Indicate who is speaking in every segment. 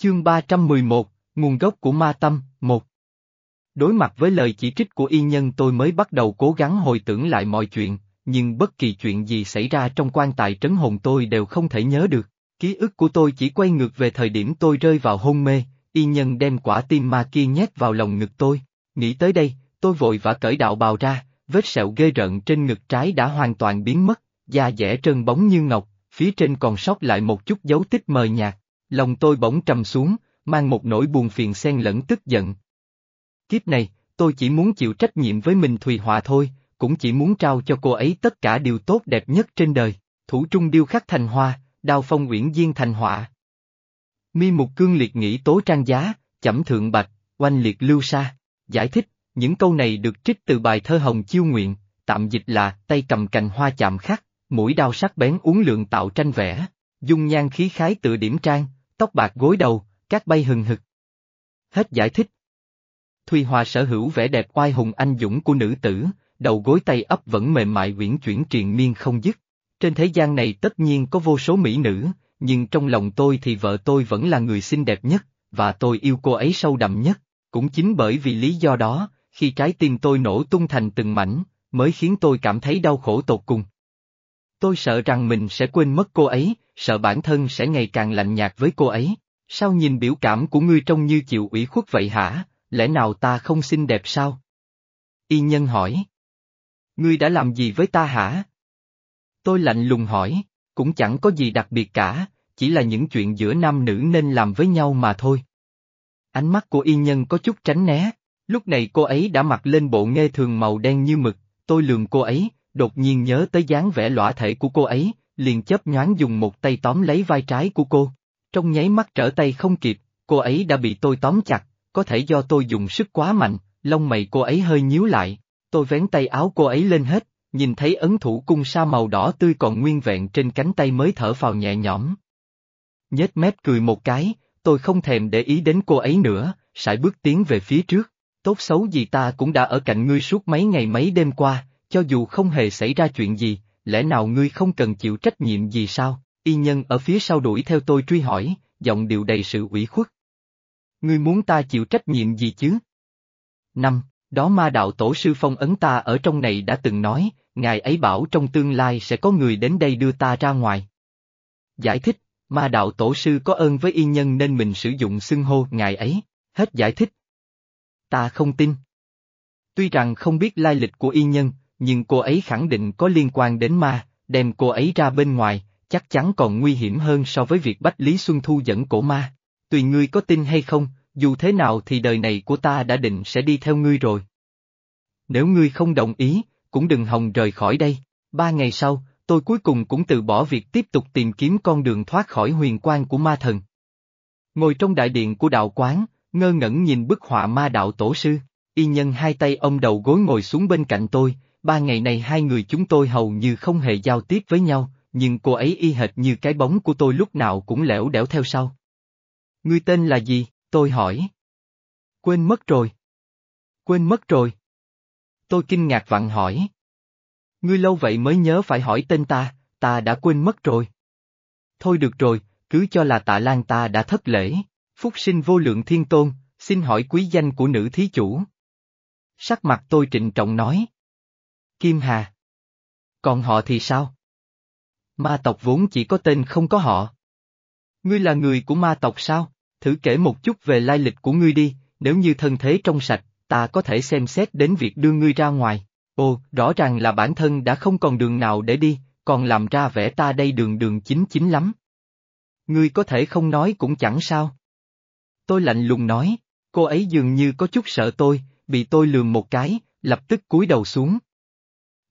Speaker 1: Chương 311, Nguồn gốc của ma tâm, 1 Đối mặt với lời chỉ trích của y nhân tôi mới bắt đầu cố gắng hồi tưởng lại mọi chuyện, nhưng bất kỳ chuyện gì xảy ra trong quan tài trấn hồn tôi đều không thể nhớ được. Ký ức của tôi chỉ quay ngược về thời điểm tôi rơi vào hôn mê, y nhân đem quả tim ma kia nhét vào lòng ngực tôi. Nghĩ tới đây, tôi vội vã cởi đạo bào ra, vết sẹo ghê rợn trên ngực trái đã hoàn toàn biến mất, da dẻ trơn bóng như ngọc, phía trên còn sót lại một chút dấu tích mờ nhạt. Lòng tôi bỗng trầm xuống, mang một nỗi buồn phiền xen lẫn tức giận. Kiếp này, tôi chỉ muốn chịu trách nhiệm với mình Thùy hòa thôi, cũng chỉ muốn trao cho cô ấy tất cả điều tốt đẹp nhất trên đời, thủ trung điêu khắc thành hoa, đao phong uyển diên thành họa. Mi mục cương liệt nghĩ tố trang giá, chẩm thượng bạch, oanh liệt lưu sa. Giải thích, những câu này được trích từ bài thơ Hồng Chiêu Nguyện, tạm dịch là tay cầm cành hoa chạm khắc, mũi đao sắc bén uốn lượng tạo tranh vẽ, dung nhan khí khái tự điểm trang, tóc bạc gối đầu, các bay hừng hực. Hết giải thích. Thùy Hòa sở hữu vẻ đẹp oai hùng anh dũng của nữ tử, đầu gối tay ấp vẫn mềm mại uyển chuyển triền miên không dứt. Trên thế gian này tất nhiên có vô số mỹ nữ, nhưng trong lòng tôi thì vợ tôi vẫn là người xinh đẹp nhất, và tôi yêu cô ấy sâu đậm nhất. Cũng chính bởi vì lý do đó, khi trái tim tôi nổ tung thành từng mảnh, mới khiến tôi cảm thấy đau khổ tột cùng. Tôi sợ rằng mình sẽ quên mất cô ấy, sợ bản thân sẽ ngày càng lạnh nhạt với cô ấy. Sao nhìn biểu cảm của ngươi trông như chịu ủy khuất vậy hả, lẽ nào ta không xinh đẹp sao? Y nhân hỏi. Ngươi đã làm gì với ta hả? Tôi lạnh lùng hỏi, cũng chẳng có gì đặc biệt cả, chỉ là những chuyện giữa nam nữ nên làm với nhau mà thôi. Ánh mắt của y nhân có chút tránh né, lúc này cô ấy đã mặc lên bộ nghe thường màu đen như mực, tôi lường cô ấy, đột nhiên nhớ tới dáng vẻ lõa thể của cô ấy, liền chớp nhoáng dùng một tay tóm lấy vai trái của cô. Trong nháy mắt trở tay không kịp, cô ấy đã bị tôi tóm chặt, có thể do tôi dùng sức quá mạnh, lông mày cô ấy hơi nhíu lại, tôi vén tay áo cô ấy lên hết, nhìn thấy ấn thủ cung sa màu đỏ tươi còn nguyên vẹn trên cánh tay mới thở phào nhẹ nhõm. Nhếch mép cười một cái, tôi không thèm để ý đến cô ấy nữa, sải bước tiến về phía trước, tốt xấu gì ta cũng đã ở cạnh ngươi suốt mấy ngày mấy đêm qua, cho dù không hề xảy ra chuyện gì, lẽ nào ngươi không cần chịu trách nhiệm gì sao? Y nhân ở phía sau đuổi theo tôi truy hỏi, giọng điệu đầy sự ủy khuất. Ngươi muốn ta chịu trách nhiệm gì chứ? Năm, đó ma đạo tổ sư phong ấn ta ở trong này đã từng nói, ngài ấy bảo trong tương lai sẽ có người đến đây đưa ta ra ngoài. Giải thích, ma đạo tổ sư có ơn với y nhân nên mình sử dụng xưng hô ngài ấy, hết giải thích. Ta không tin. Tuy rằng không biết lai lịch của y nhân, nhưng cô ấy khẳng định có liên quan đến ma, đem cô ấy ra bên ngoài, chắc chắn còn nguy hiểm hơn so với việc Bách Lý Xuân Thu dẫn cổ ma. Tùy ngươi có tin hay không, dù thế nào thì đời này của ta đã định sẽ đi theo ngươi rồi. Nếu ngươi không đồng ý, cũng đừng hòng rời khỏi đây. Ba ngày sau, tôi cuối cùng cũng từ bỏ việc tiếp tục tìm kiếm con đường thoát khỏi huyền quan của ma thần. Ngồi trong đại điện của đạo quán, ngơ ngẩn nhìn bức họa ma đạo tổ sư, y nhân hai tay ông đầu gối ngồi xuống bên cạnh tôi, ba ngày này hai người chúng tôi hầu như không hề giao tiếp với nhau, nhưng cô ấy y hệt như cái bóng của tôi lúc nào cũng lẻo đẻo theo sau. Ngươi tên là gì? Tôi hỏi. Quên mất rồi. Quên mất rồi. Tôi kinh ngạc vặn hỏi. Ngươi lâu vậy mới nhớ phải hỏi tên ta, ta đã quên mất rồi. Thôi được rồi, cứ cho là tạ lan ta đã thất lễ. Phúc sinh vô lượng thiên tôn, xin hỏi quý danh của nữ thí chủ. Sắc mặt tôi trịnh trọng nói. Kim Hà. Còn họ thì sao? Ma tộc vốn chỉ có tên không có họ. Ngươi là người của ma tộc sao? Thử kể một chút về lai lịch của ngươi đi, nếu như thân thế trong sạch, ta có thể xem xét đến việc đưa ngươi ra ngoài. Ồ, rõ ràng là bản thân đã không còn đường nào để đi, còn làm ra vẻ ta đây đường đường chính chính lắm. Ngươi có thể không nói cũng chẳng sao. Tôi lạnh lùng nói, cô ấy dường như có chút sợ tôi, bị tôi lườm một cái, lập tức cúi đầu xuống.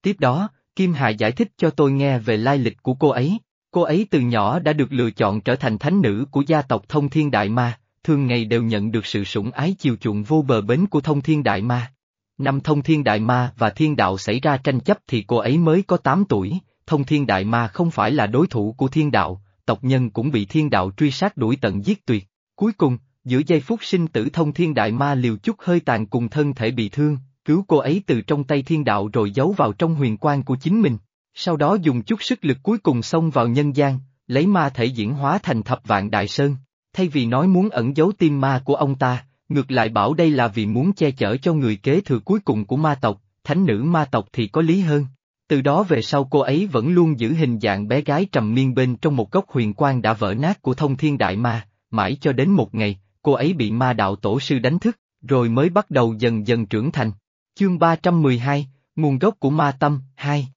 Speaker 1: Tiếp đó, Kim Hà giải thích cho tôi nghe về lai lịch của cô ấy. Cô ấy từ nhỏ đã được lựa chọn trở thành thánh nữ của gia tộc Thông Thiên Đại Ma, thường ngày đều nhận được sự sủng ái chiều chuộng vô bờ bến của Thông Thiên Đại Ma. Năm Thông Thiên Đại Ma và Thiên Đạo xảy ra tranh chấp thì cô ấy mới có 8 tuổi, Thông Thiên Đại Ma không phải là đối thủ của Thiên Đạo, tộc nhân cũng bị Thiên Đạo truy sát đuổi tận giết tuyệt. Cuối cùng, giữa giây phút sinh tử Thông Thiên Đại Ma liều chút hơi tàn cùng thân thể bị thương, cứu cô ấy từ trong tay thiên đạo rồi giấu vào trong huyền quan của chính mình, sau đó dùng chút sức lực cuối cùng xông vào nhân gian, lấy ma thể diễn hóa thành thập vạn đại sơn. Thay vì nói muốn ẩn giấu tim ma của ông ta, ngược lại bảo đây là vì muốn che chở cho người kế thừa cuối cùng của ma tộc, thánh nữ ma tộc thì có lý hơn. Từ đó về sau cô ấy vẫn luôn giữ hình dạng bé gái trầm miên bên trong một góc huyền quan đã vỡ nát của thông thiên đại ma, mãi cho đến một ngày, cô ấy bị ma đạo tổ sư đánh thức, rồi mới bắt đầu dần dần trưởng thành. Chương 312, Nguồn gốc của ma tâm, 2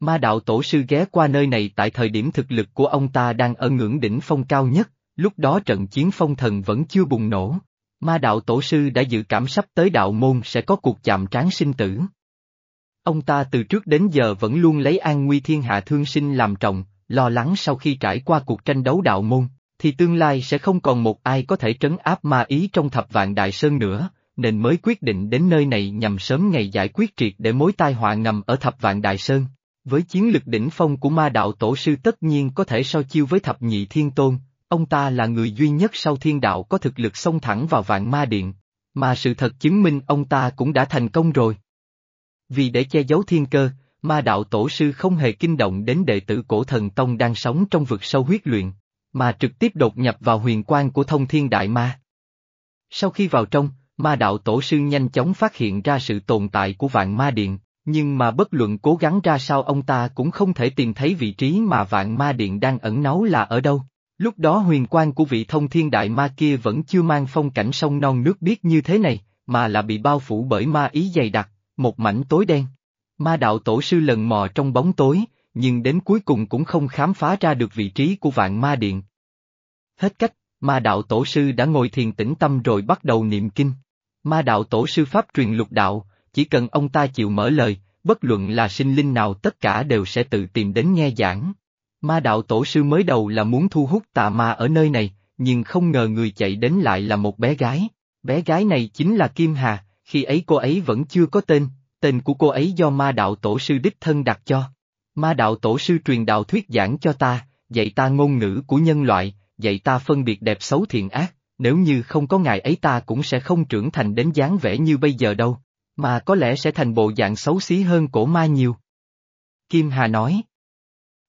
Speaker 1: Ma đạo tổ sư ghé qua nơi này tại thời điểm thực lực của ông ta đang ở ngưỡng đỉnh phong cao nhất, lúc đó trận chiến phong thần vẫn chưa bùng nổ. Ma đạo tổ sư đã dự cảm sắp tới đạo môn sẽ có cuộc chạm trán sinh tử. Ông ta từ trước đến giờ vẫn luôn lấy an nguy thiên hạ thương sinh làm trọng, lo lắng sau khi trải qua cuộc tranh đấu đạo môn, thì tương lai sẽ không còn một ai có thể trấn áp ma ý trong thập vạn đại sơn nữa, nên mới quyết định đến nơi này nhằm sớm ngày giải quyết triệt để mối tai họa ngầm ở thập vạn đại sơn. Với chiến lực đỉnh phong của ma đạo tổ sư tất nhiên có thể so chiêu với thập nhị thiên tôn, ông ta là người duy nhất sau thiên đạo có thực lực xông thẳng vào vạn ma điện, mà sự thật chứng minh ông ta cũng đã thành công rồi. Vì để che giấu thiên cơ, ma đạo tổ sư không hề kinh động đến đệ tử cổ thần tông đang sống trong vực sâu huyết luyện, mà trực tiếp đột nhập vào huyền quan của thông thiên đại ma. Sau khi vào trong, ma đạo tổ sư nhanh chóng phát hiện ra sự tồn tại của vạn ma điện, nhưng mà bất luận cố gắng ra sao ông ta cũng không thể tìm thấy vị trí mà vạn ma điện đang ẩn náu là ở đâu. Lúc đó huyền quan của vị thông thiên đại ma kia vẫn chưa mang phong cảnh sông non nước biếc như thế này, mà là bị bao phủ bởi ma ý dày đặc, một mảnh tối đen. Ma đạo tổ sư lần mò trong bóng tối, nhưng đến cuối cùng cũng không khám phá ra được vị trí của vạn ma điện. Hết cách, ma đạo tổ sư đã ngồi thiền tĩnh tâm rồi bắt đầu niệm kinh. Ma đạo tổ sư Pháp truyền lục đạo, chỉ cần ông ta chịu mở lời, bất luận là sinh linh nào tất cả đều sẽ tự tìm đến nghe giảng. Ma đạo tổ sư mới đầu là muốn thu hút tà ma ở nơi này, nhưng không ngờ người chạy đến lại là một bé gái. Bé gái này chính là Kim Hà, khi ấy cô ấy vẫn chưa có tên, tên của cô ấy do ma đạo tổ sư đích thân đặt cho. Ma đạo tổ sư truyền đạo thuyết giảng cho ta, dạy ta ngôn ngữ của nhân loại, dạy ta phân biệt đẹp xấu thiện ác, nếu như không có ngài ấy ta cũng sẽ không trưởng thành đến dáng vẻ như bây giờ đâu, mà có lẽ sẽ thành bộ dạng xấu xí hơn cổ ma nhiều. Kim Hà nói.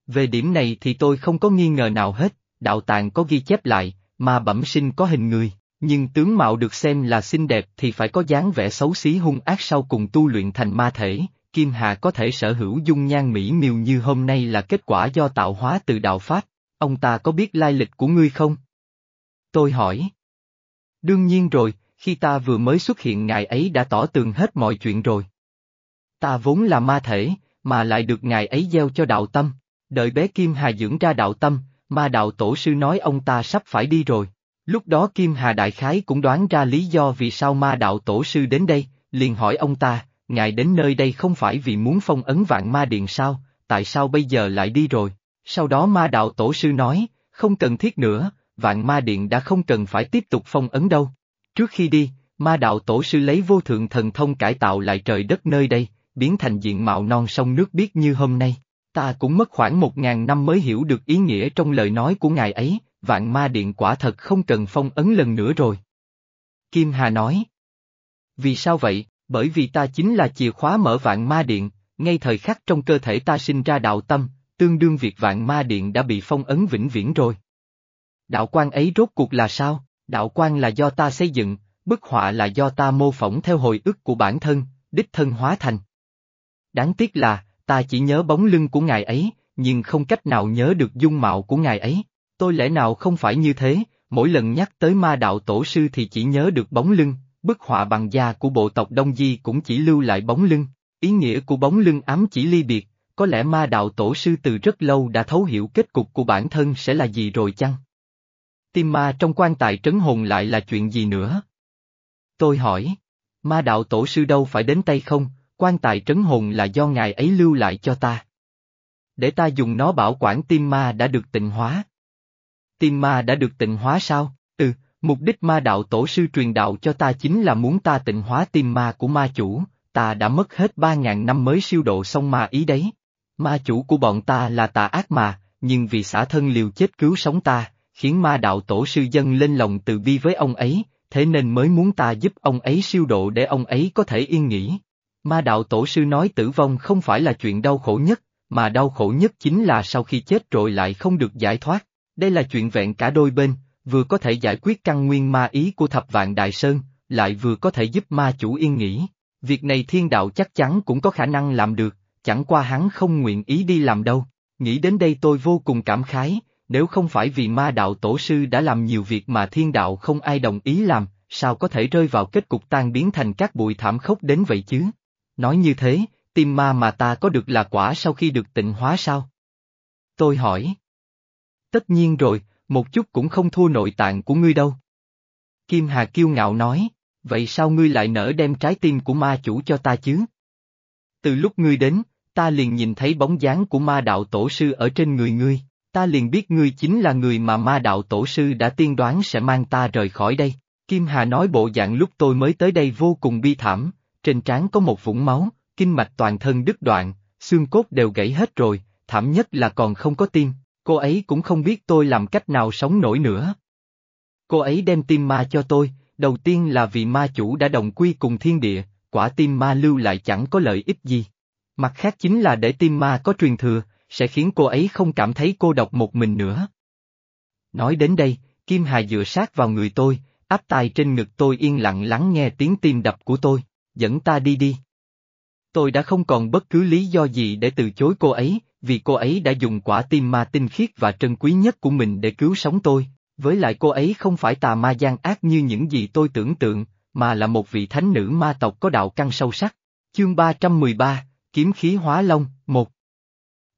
Speaker 1: Về điểm này thì tôi không có nghi ngờ nào hết, đạo tàng có ghi chép lại, mà bẩm sinh có hình người, nhưng tướng mạo được xem là xinh đẹp thì phải có dáng vẻ xấu xí hung ác sau cùng tu luyện thành ma thể, Kim Hà có thể sở hữu dung nhan mỹ miều như hôm nay là kết quả do tạo hóa từ đạo Pháp, ông ta có biết lai lịch của ngươi không? Tôi hỏi. Đương nhiên rồi, khi ta vừa mới xuất hiện ngài ấy đã tỏ tường hết mọi chuyện rồi. Ta vốn là ma thể, mà lại được ngài ấy gieo cho đạo tâm, đợi bé Kim Hà dưỡng ra đạo tâm, ma đạo tổ sư nói ông ta sắp phải đi rồi. Lúc đó Kim Hà Đại Khái cũng đoán ra lý do vì sao ma đạo tổ sư đến đây, liền hỏi ông ta, ngài đến nơi đây không phải vì muốn phong ấn vạn ma điện sao, tại sao bây giờ lại đi rồi? Sau đó ma đạo tổ sư nói, không cần thiết nữa, vạn ma điện đã không cần phải tiếp tục phong ấn đâu. Trước khi đi, ma đạo tổ sư lấy vô thượng thần thông cải tạo lại trời đất nơi đây, biến thành diện mạo non sông nước biếc như hôm nay. Ta cũng mất khoảng một ngàn năm mới hiểu được ý nghĩa trong lời nói của ngài ấy, vạn ma điện quả thật không cần phong ấn lần nữa rồi. Kim Hà nói. Vì sao vậy? Bởi vì ta chính là chìa khóa mở vạn ma điện, ngay thời khắc trong cơ thể ta sinh ra đạo tâm, tương đương việc vạn ma điện đã bị phong ấn vĩnh viễn rồi. Đạo quan ấy rốt cuộc là sao? Đạo quan là do ta xây dựng, bức họa là do ta mô phỏng theo hồi ức của bản thân, đích thân hóa thành. Đáng tiếc là, ta chỉ nhớ bóng lưng của ngài ấy, nhưng không cách nào nhớ được dung mạo của ngài ấy. Tôi lẽ nào không phải như thế, mỗi lần nhắc tới ma đạo tổ sư thì chỉ nhớ được bóng lưng, bức họa bằng da của bộ tộc Đông Di cũng chỉ lưu lại bóng lưng, ý nghĩa của bóng lưng ám chỉ ly biệt, có lẽ ma đạo tổ sư từ rất lâu đã thấu hiểu kết cục của bản thân sẽ là gì rồi chăng? Tim ma trong quan tài trấn hồn lại là chuyện gì nữa? Tôi hỏi, ma đạo tổ sư đâu phải đến tay không, quan tài trấn hồn là do ngài ấy lưu lại cho ta. Để ta dùng nó bảo quản tim ma đã được tịnh hóa. Tim ma đã được tịnh hóa sao? Ừ, mục đích ma đạo tổ sư truyền đạo cho ta chính là muốn ta tịnh hóa tim ma của ma chủ, ta đã mất hết ba ngàn năm mới siêu độ xong ma ý đấy. Ma chủ của bọn ta là tà ác mà, nhưng vì xả thân liều chết cứu sống ta, khiến ma đạo tổ sư dân lên lòng từ bi với ông ấy, thế nên mới muốn ta giúp ông ấy siêu độ để ông ấy có thể yên nghỉ. Ma đạo tổ sư nói tử vong không phải là chuyện đau khổ nhất, mà đau khổ nhất chính là sau khi chết rồi lại không được giải thoát. Đây là chuyện vẹn cả đôi bên, vừa có thể giải quyết căn nguyên ma ý của thập vạn đại sơn, lại vừa có thể giúp ma chủ yên nghỉ. Việc này thiên đạo chắc chắn cũng có khả năng làm được, chẳng qua hắn không nguyện ý đi làm đâu. Nghĩ đến đây tôi vô cùng cảm khái, nếu không phải vì ma đạo tổ sư đã làm nhiều việc mà thiên đạo không ai đồng ý làm, sao có thể rơi vào kết cục tan biến thành các bụi thảm khốc đến vậy chứ? Nói như thế, tim ma mà ta có được là quả sau khi được tịnh hóa sao? Tôi hỏi. Tất nhiên rồi, một chút cũng không thua nội tạng của ngươi đâu. Kim Hà kiêu ngạo nói, vậy sao ngươi lại nỡ đem trái tim của ma chủ cho ta chứ? Từ lúc ngươi đến, ta liền nhìn thấy bóng dáng của ma đạo tổ sư ở trên người ngươi, ta liền biết ngươi chính là người mà ma đạo tổ sư đã tiên đoán sẽ mang ta rời khỏi đây. Kim Hà nói bộ dạng lúc tôi mới tới đây vô cùng bi thảm, trên trán có một vũng máu, kinh mạch toàn thân đứt đoạn, xương cốt đều gãy hết rồi, thảm nhất là còn không có tim, cô ấy cũng không biết tôi làm cách nào sống nổi nữa. Cô ấy đem tim ma cho tôi, đầu tiên là vì ma chủ đã đồng quy cùng thiên địa, quả tim ma lưu lại chẳng có lợi ích gì. Mặt khác chính là để tim ma có truyền thừa, sẽ khiến cô ấy không cảm thấy cô độc một mình nữa. Nói đến đây, Kim Hà dựa sát vào người tôi, áp tai trên ngực tôi yên lặng lắng nghe tiếng tim đập của tôi, dẫn ta đi đi. Tôi đã không còn bất cứ lý do gì để từ chối cô ấy, vì cô ấy đã dùng quả tim ma tinh khiết và trân quý nhất của mình để cứu sống tôi, với lại cô ấy không phải tà ma gian ác như những gì tôi tưởng tượng, mà là một vị thánh nữ ma tộc có đạo căn sâu sắc. Chương 313, Kiếm khí hóa long, 1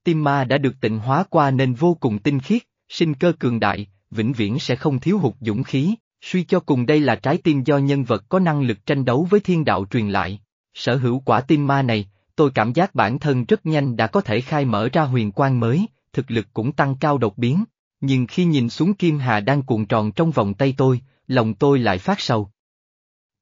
Speaker 1: Tim ma đã được tịnh hóa qua nên vô cùng tinh khiết, sinh cơ cường đại, vĩnh viễn sẽ không thiếu hụt dũng khí, suy cho cùng đây là trái tim do nhân vật có năng lực tranh đấu với thiên đạo truyền lại. Sở hữu quả tim ma này, tôi cảm giác bản thân rất nhanh đã có thể khai mở ra huyền quan mới, thực lực cũng tăng cao đột biến. Nhưng khi nhìn xuống Kim Hà đang cuộn tròn trong vòng tay tôi, lòng tôi lại phát sầu.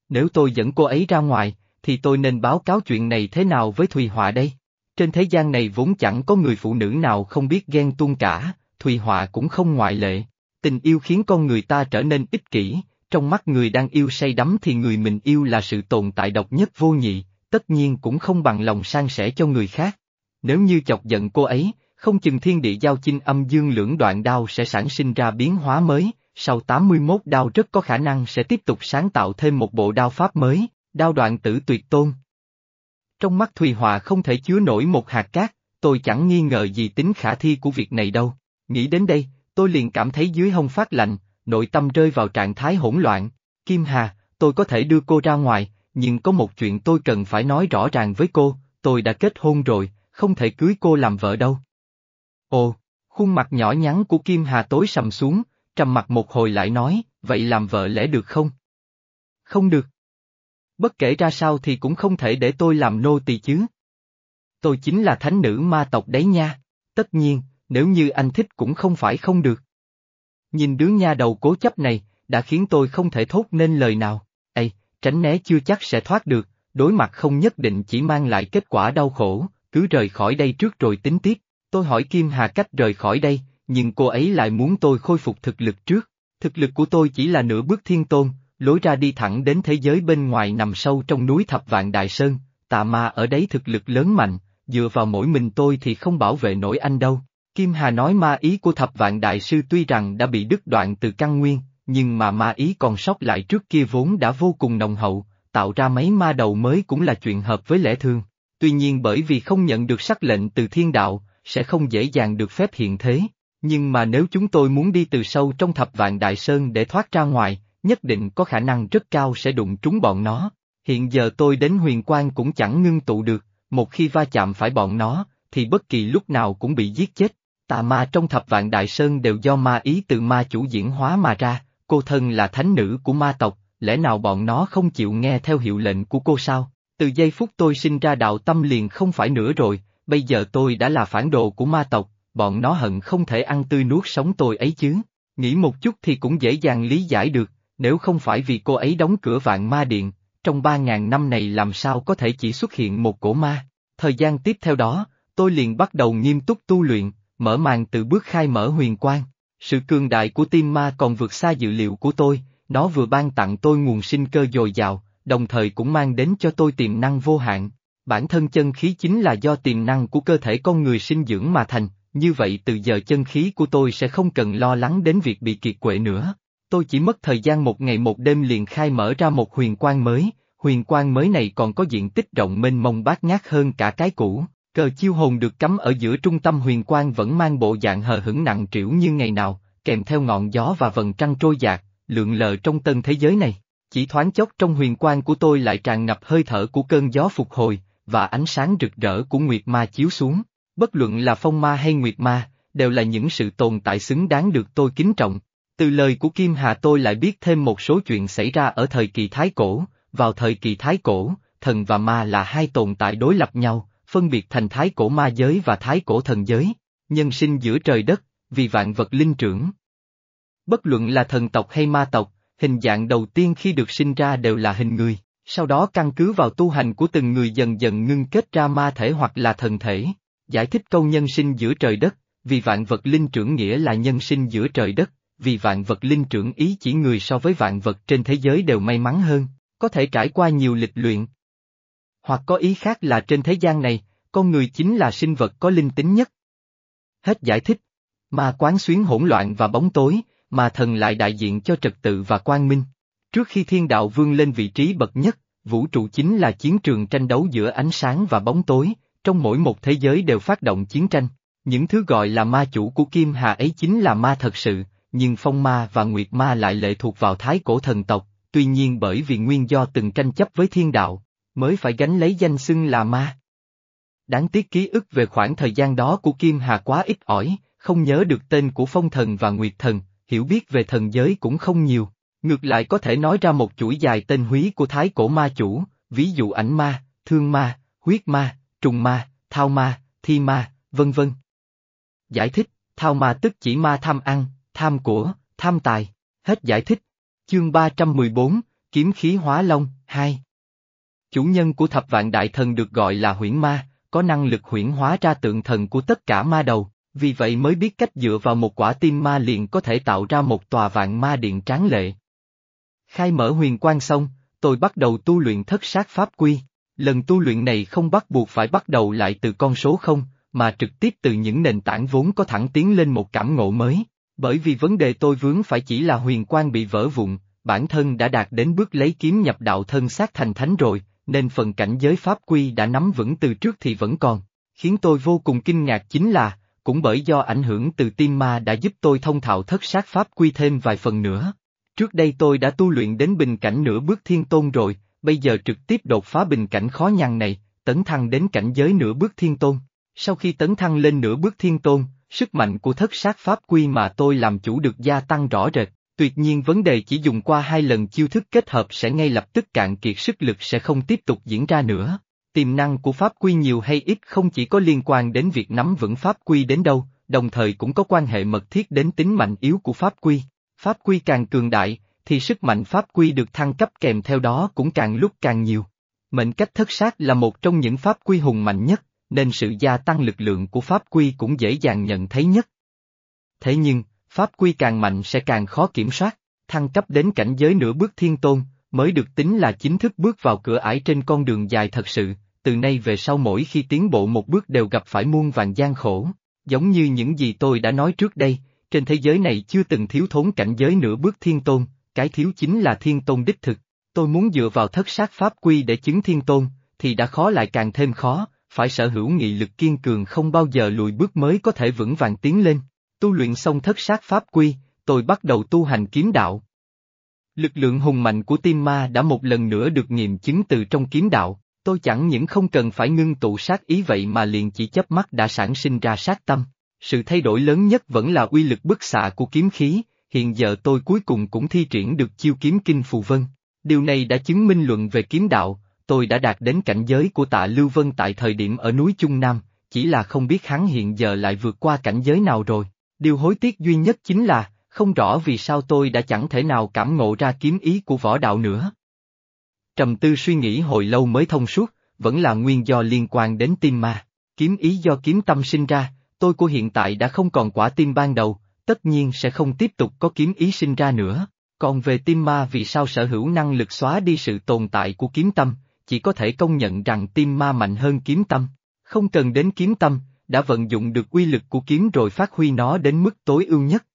Speaker 1: Nếu tôi dẫn cô ấy ra ngoài, thì tôi nên báo cáo chuyện này thế nào với Thùy Họa đây? Trên thế gian này vốn chẳng có người phụ nữ nào không biết ghen tuông cả, Thùy Họa cũng không ngoại lệ. Tình yêu khiến con người ta trở nên ích kỷ, trong mắt người đang yêu say đắm thì người mình yêu là sự tồn tại độc nhất vô nhị, tất nhiên cũng không bằng lòng san sẻ cho người khác. Nếu như chọc giận cô ấy, không chừng thiên địa giao chinh âm dương lưỡng đoạn đao sẽ sản sinh ra biến hóa mới, sau 81 đao rất có khả năng sẽ tiếp tục sáng tạo thêm một bộ đao pháp mới, đao đoạn tử tuyệt tôn. Trong mắt Thùy Hòa không thể chứa nổi một hạt cát, tôi chẳng nghi ngờ gì tính khả thi của việc này đâu. Nghĩ đến đây, tôi liền cảm thấy dưới hông phát lạnh, nội tâm rơi vào trạng thái hỗn loạn. Kim Hà, tôi có thể đưa cô ra ngoài, nhưng có một chuyện tôi cần phải nói rõ ràng với cô, tôi đã kết hôn rồi, không thể cưới cô làm vợ đâu. Ồ, khuôn mặt nhỏ nhắn của Kim Hà tối sầm xuống, trầm mặt một hồi lại nói, vậy làm vợ lẽ được không? Không được. Bất kể ra sao thì cũng không thể để tôi làm nô tỳ chứ. Tôi chính là thánh nữ ma tộc đấy nha, tất nhiên, nếu như anh thích cũng không phải không được. Nhìn đứa nha đầu cố chấp này, đã khiến tôi không thể thốt nên lời nào, Ê, tránh né chưa chắc sẽ thoát được, đối mặt không nhất định chỉ mang lại kết quả đau khổ, cứ rời khỏi đây trước rồi tính tiếp. Tôi hỏi Kim Hà cách rời khỏi đây, nhưng cô ấy lại muốn tôi khôi phục thực lực trước. Thực lực của tôi chỉ là nửa bước thiên tôn, lối ra đi thẳng đến thế giới bên ngoài nằm sâu trong núi thập vạn đại sơn, tà ma ở đấy thực lực lớn mạnh, dựa vào mỗi mình tôi thì không bảo vệ nổi anh đâu. Kim Hà nói ma ý của thập vạn đại sư tuy rằng đã bị đứt đoạn từ căn nguyên, nhưng mà ma ý còn sót lại trước kia vốn đã vô cùng nồng hậu, tạo ra mấy ma đầu mới cũng là chuyện hợp với lẽ thường. Tuy nhiên bởi vì không nhận được sắc lệnh từ thiên đạo, sẽ không dễ dàng được phép hiện thế. Nhưng mà nếu chúng tôi muốn đi từ sâu trong thập vạn đại sơn để thoát ra ngoài, nhất định có khả năng rất cao sẽ đụng trúng bọn nó. Hiện giờ tôi đến huyền quan cũng chẳng ngưng tụ được, một khi va chạm phải bọn nó, thì bất kỳ lúc nào cũng bị giết chết. Tà ma trong thập vạn đại sơn đều do ma ý từ ma chủ diễn hóa mà ra, cô thân là thánh nữ của ma tộc, lẽ nào bọn nó không chịu nghe theo hiệu lệnh của cô sao? Từ giây phút tôi sinh ra đạo tâm liền không phải nữa rồi, bây giờ tôi đã là phản đồ của ma tộc, bọn nó hận không thể ăn tươi nuốt sống tôi ấy chứ. Nghĩ một chút thì cũng dễ dàng lý giải được, nếu không phải vì cô ấy đóng cửa vạn ma điện, trong ba ngàn năm này làm sao có thể chỉ xuất hiện một cổ ma. Thời gian tiếp theo đó, tôi liền bắt đầu nghiêm túc tu luyện, mở màn từ bước khai mở huyền quang. Sự cường đại của tim ma còn vượt xa dự liệu của tôi, nó vừa ban tặng tôi nguồn sinh cơ dồi dào, đồng thời cũng mang đến cho tôi tiềm năng vô hạn. Bản thân chân khí chính là do tiềm năng của cơ thể con người sinh dưỡng mà thành, như vậy từ giờ chân khí của tôi sẽ không cần lo lắng đến việc bị kiệt quệ nữa. Tôi chỉ mất thời gian một ngày một đêm liền khai mở ra một huyền quang mới, huyền quang mới này còn có diện tích rộng mênh mông bát ngát hơn cả cái cũ. Cờ chiêu hồn được cắm ở giữa trung tâm huyền quang vẫn mang bộ dạng hờ hững nặng trĩu như ngày nào, kèm theo ngọn gió và vần trăng trôi dạt, lượn lờ trong tân thế giới này. Chỉ thoáng chốc trong huyền quang của tôi lại tràn ngập hơi thở của cơn gió phục hồi, và ánh sáng rực rỡ của Nguyệt Ma chiếu xuống. Bất luận là phong ma hay Nguyệt Ma, đều là những sự tồn tại xứng đáng được tôi kính trọng. Từ lời của Kim Hà tôi lại biết thêm một số chuyện xảy ra ở thời kỳ Thái Cổ, vào thời kỳ Thái Cổ, thần và ma là hai tồn tại đối lập nhau, phân biệt thành Thái Cổ ma giới và Thái Cổ thần giới, nhân sinh giữa trời đất, vì vạn vật linh trưởng. Bất luận là thần tộc hay ma tộc, hình dạng đầu tiên khi được sinh ra đều là hình người, sau đó căn cứ vào tu hành của từng người dần dần ngưng kết ra ma thể hoặc là thần thể. Giải thích câu nhân sinh giữa trời đất, vì vạn vật linh trưởng nghĩa là nhân sinh giữa trời đất, vì vạn vật linh trưởng ý chỉ người so với vạn vật trên thế giới đều may mắn hơn, có thể trải qua nhiều lịch luyện. Hoặc có ý khác là trên thế gian này, con người chính là sinh vật có linh tính nhất. Hết giải thích. Ma quán xuyến hỗn loạn và bóng tối, mà thần lại đại diện cho trật tự và quang minh. Trước khi thiên đạo vương lên vị trí bậc nhất, vũ trụ chính là chiến trường tranh đấu giữa ánh sáng và bóng tối, trong mỗi một thế giới đều phát động chiến tranh. Những thứ gọi là ma chủ của Kim Hà ấy chính là ma thật sự, nhưng phong ma và nguyệt ma lại lệ thuộc vào thái cổ thần tộc, tuy nhiên bởi vì nguyên do từng tranh chấp với thiên đạo, mới phải gánh lấy danh xưng là ma. Đáng tiếc ký ức về khoảng thời gian đó của Kim Hà quá ít ỏi, không nhớ được tên của phong thần và nguyệt thần, hiểu biết về thần giới cũng không nhiều, ngược lại có thể nói ra một chuỗi dài tên húy của thái cổ ma chủ, ví dụ ảnh ma, thương ma, huyết ma, trùng ma, thao ma, thi ma, vân vân. Giải thích, thao ma tức chỉ ma tham ăn, tham của, tham tài, hết giải thích. Chương 314, Kiếm khí hóa long, 2 Chủ nhân của thập vạn đại thần được gọi là huyễn ma, có năng lực huyễn hóa ra tượng thần của tất cả ma đầu, vì vậy mới biết cách dựa vào một quả tim ma liền có thể tạo ra một tòa vạn ma điện tráng lệ. Khai mở huyền quan xong, tôi bắt đầu tu luyện thất sát pháp quy. Lần tu luyện này không bắt buộc phải bắt đầu lại từ con số không, mà trực tiếp từ những nền tảng vốn có thẳng tiến lên một cảm ngộ mới. Bởi vì vấn đề tôi vướng phải chỉ là huyền quan bị vỡ vụn, bản thân đã đạt đến bước lấy kiếm nhập đạo thân xác thành thánh rồi, nên phần cảnh giới pháp quy đã nắm vững từ trước thì vẫn còn. Khiến tôi vô cùng kinh ngạc chính là, cũng bởi do ảnh hưởng từ tim ma đã giúp tôi thông thạo thất sát pháp quy thêm vài phần nữa. Trước đây tôi đã tu luyện đến bình cảnh nửa bước thiên tôn rồi, bây giờ trực tiếp đột phá bình cảnh khó nhằn này, tấn thăng đến cảnh giới nửa bước thiên tôn. Sau khi tấn thăng lên nửa bước thiên tôn, sức mạnh của thất sát pháp quy mà tôi làm chủ được gia tăng rõ rệt. Tuyệt nhiên vấn đề chỉ dùng qua hai lần chiêu thức kết hợp sẽ ngay lập tức cạn kiệt sức lực sẽ không tiếp tục diễn ra nữa. Tiềm năng của pháp quy nhiều hay ít không chỉ có liên quan đến việc nắm vững pháp quy đến đâu, đồng thời cũng có quan hệ mật thiết đến tính mạnh yếu của pháp quy. Pháp quy càng cường đại, thì sức mạnh pháp quy được thăng cấp kèm theo đó cũng càng lúc càng nhiều. Mệnh cách thất sát là một trong những pháp quy hùng mạnh nhất, nên sự gia tăng lực lượng của pháp quy cũng dễ dàng nhận thấy nhất. Thế nhưng, pháp quy càng mạnh sẽ càng khó kiểm soát, thăng cấp đến cảnh giới nửa bước thiên tôn, mới được tính là chính thức bước vào cửa ải trên con đường dài thật sự, từ nay về sau mỗi khi tiến bộ một bước đều gặp phải muôn vàng gian khổ. Giống như những gì tôi đã nói trước đây, trên thế giới này chưa từng thiếu thốn cảnh giới nửa bước thiên tôn, cái thiếu chính là thiên tôn đích thực. Tôi muốn dựa vào thất sát pháp quy để chứng thiên tôn, thì đã khó lại càng thêm khó, phải sở hữu nghị lực kiên cường không bao giờ lùi bước mới có thể vững vàng tiến lên. Tu luyện xong thất sát pháp quy, tôi bắt đầu tu hành kiếm đạo. Lực lượng hùng mạnh của tim ma đã một lần nữa được nghiệm chứng từ trong kiếm đạo, tôi chẳng những không cần phải ngưng tụ sát ý vậy mà liền chỉ chấp mắt đã sản sinh ra sát tâm. Sự thay đổi lớn nhất vẫn là uy lực bức xạ của kiếm khí, hiện giờ tôi cuối cùng cũng thi triển được chiêu kiếm kinh phù vân. Điều này đã chứng minh luận về kiếm đạo, tôi đã đạt đến cảnh giới của tạ Lưu Vân tại thời điểm ở núi Trung Nam, chỉ là không biết hắn hiện giờ lại vượt qua cảnh giới nào rồi. Điều hối tiếc duy nhất chính là, không rõ vì sao tôi đã chẳng thể nào cảm ngộ ra kiếm ý của võ đạo nữa. Trầm tư suy nghĩ hồi lâu mới thông suốt, vẫn là nguyên do liên quan đến tim ma. Kiếm ý do kiếm tâm sinh ra, tôi của hiện tại đã không còn quả tim ban đầu, tất nhiên sẽ không tiếp tục có kiếm ý sinh ra nữa. Còn về tim ma vì sao sở hữu năng lực xóa đi sự tồn tại của kiếm tâm, chỉ có thể công nhận rằng tim ma mạnh hơn kiếm tâm. Không cần đến kiếm tâm, đã vận dụng được uy lực của kiếm rồi phát huy nó đến mức tối ưu nhất.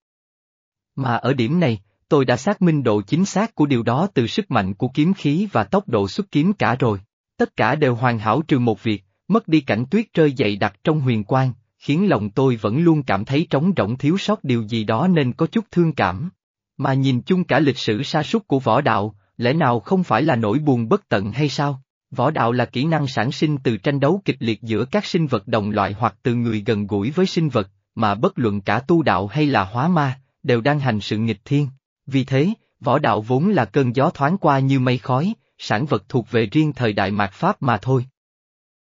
Speaker 1: Mà ở điểm này, tôi đã xác minh độ chính xác của điều đó từ sức mạnh của kiếm khí và tốc độ xuất kiếm cả rồi. Tất cả đều hoàn hảo trừ một việc, mất đi cảnh tuyết rơi dày đặc trong huyền quang, khiến lòng tôi vẫn luôn cảm thấy trống rỗng thiếu sót điều gì đó nên có chút thương cảm. Mà nhìn chung cả lịch sử sa sút của võ đạo, lẽ nào không phải là nỗi buồn bất tận hay sao? Võ đạo là kỹ năng sản sinh từ tranh đấu kịch liệt giữa các sinh vật đồng loại hoặc từ người gần gũi với sinh vật, mà bất luận cả tu đạo hay là hóa ma, đều đang hành sự nghịch thiên. Vì thế, võ đạo vốn là cơn gió thoáng qua như mây khói, sản vật thuộc về riêng thời đại mạt Pháp mà thôi.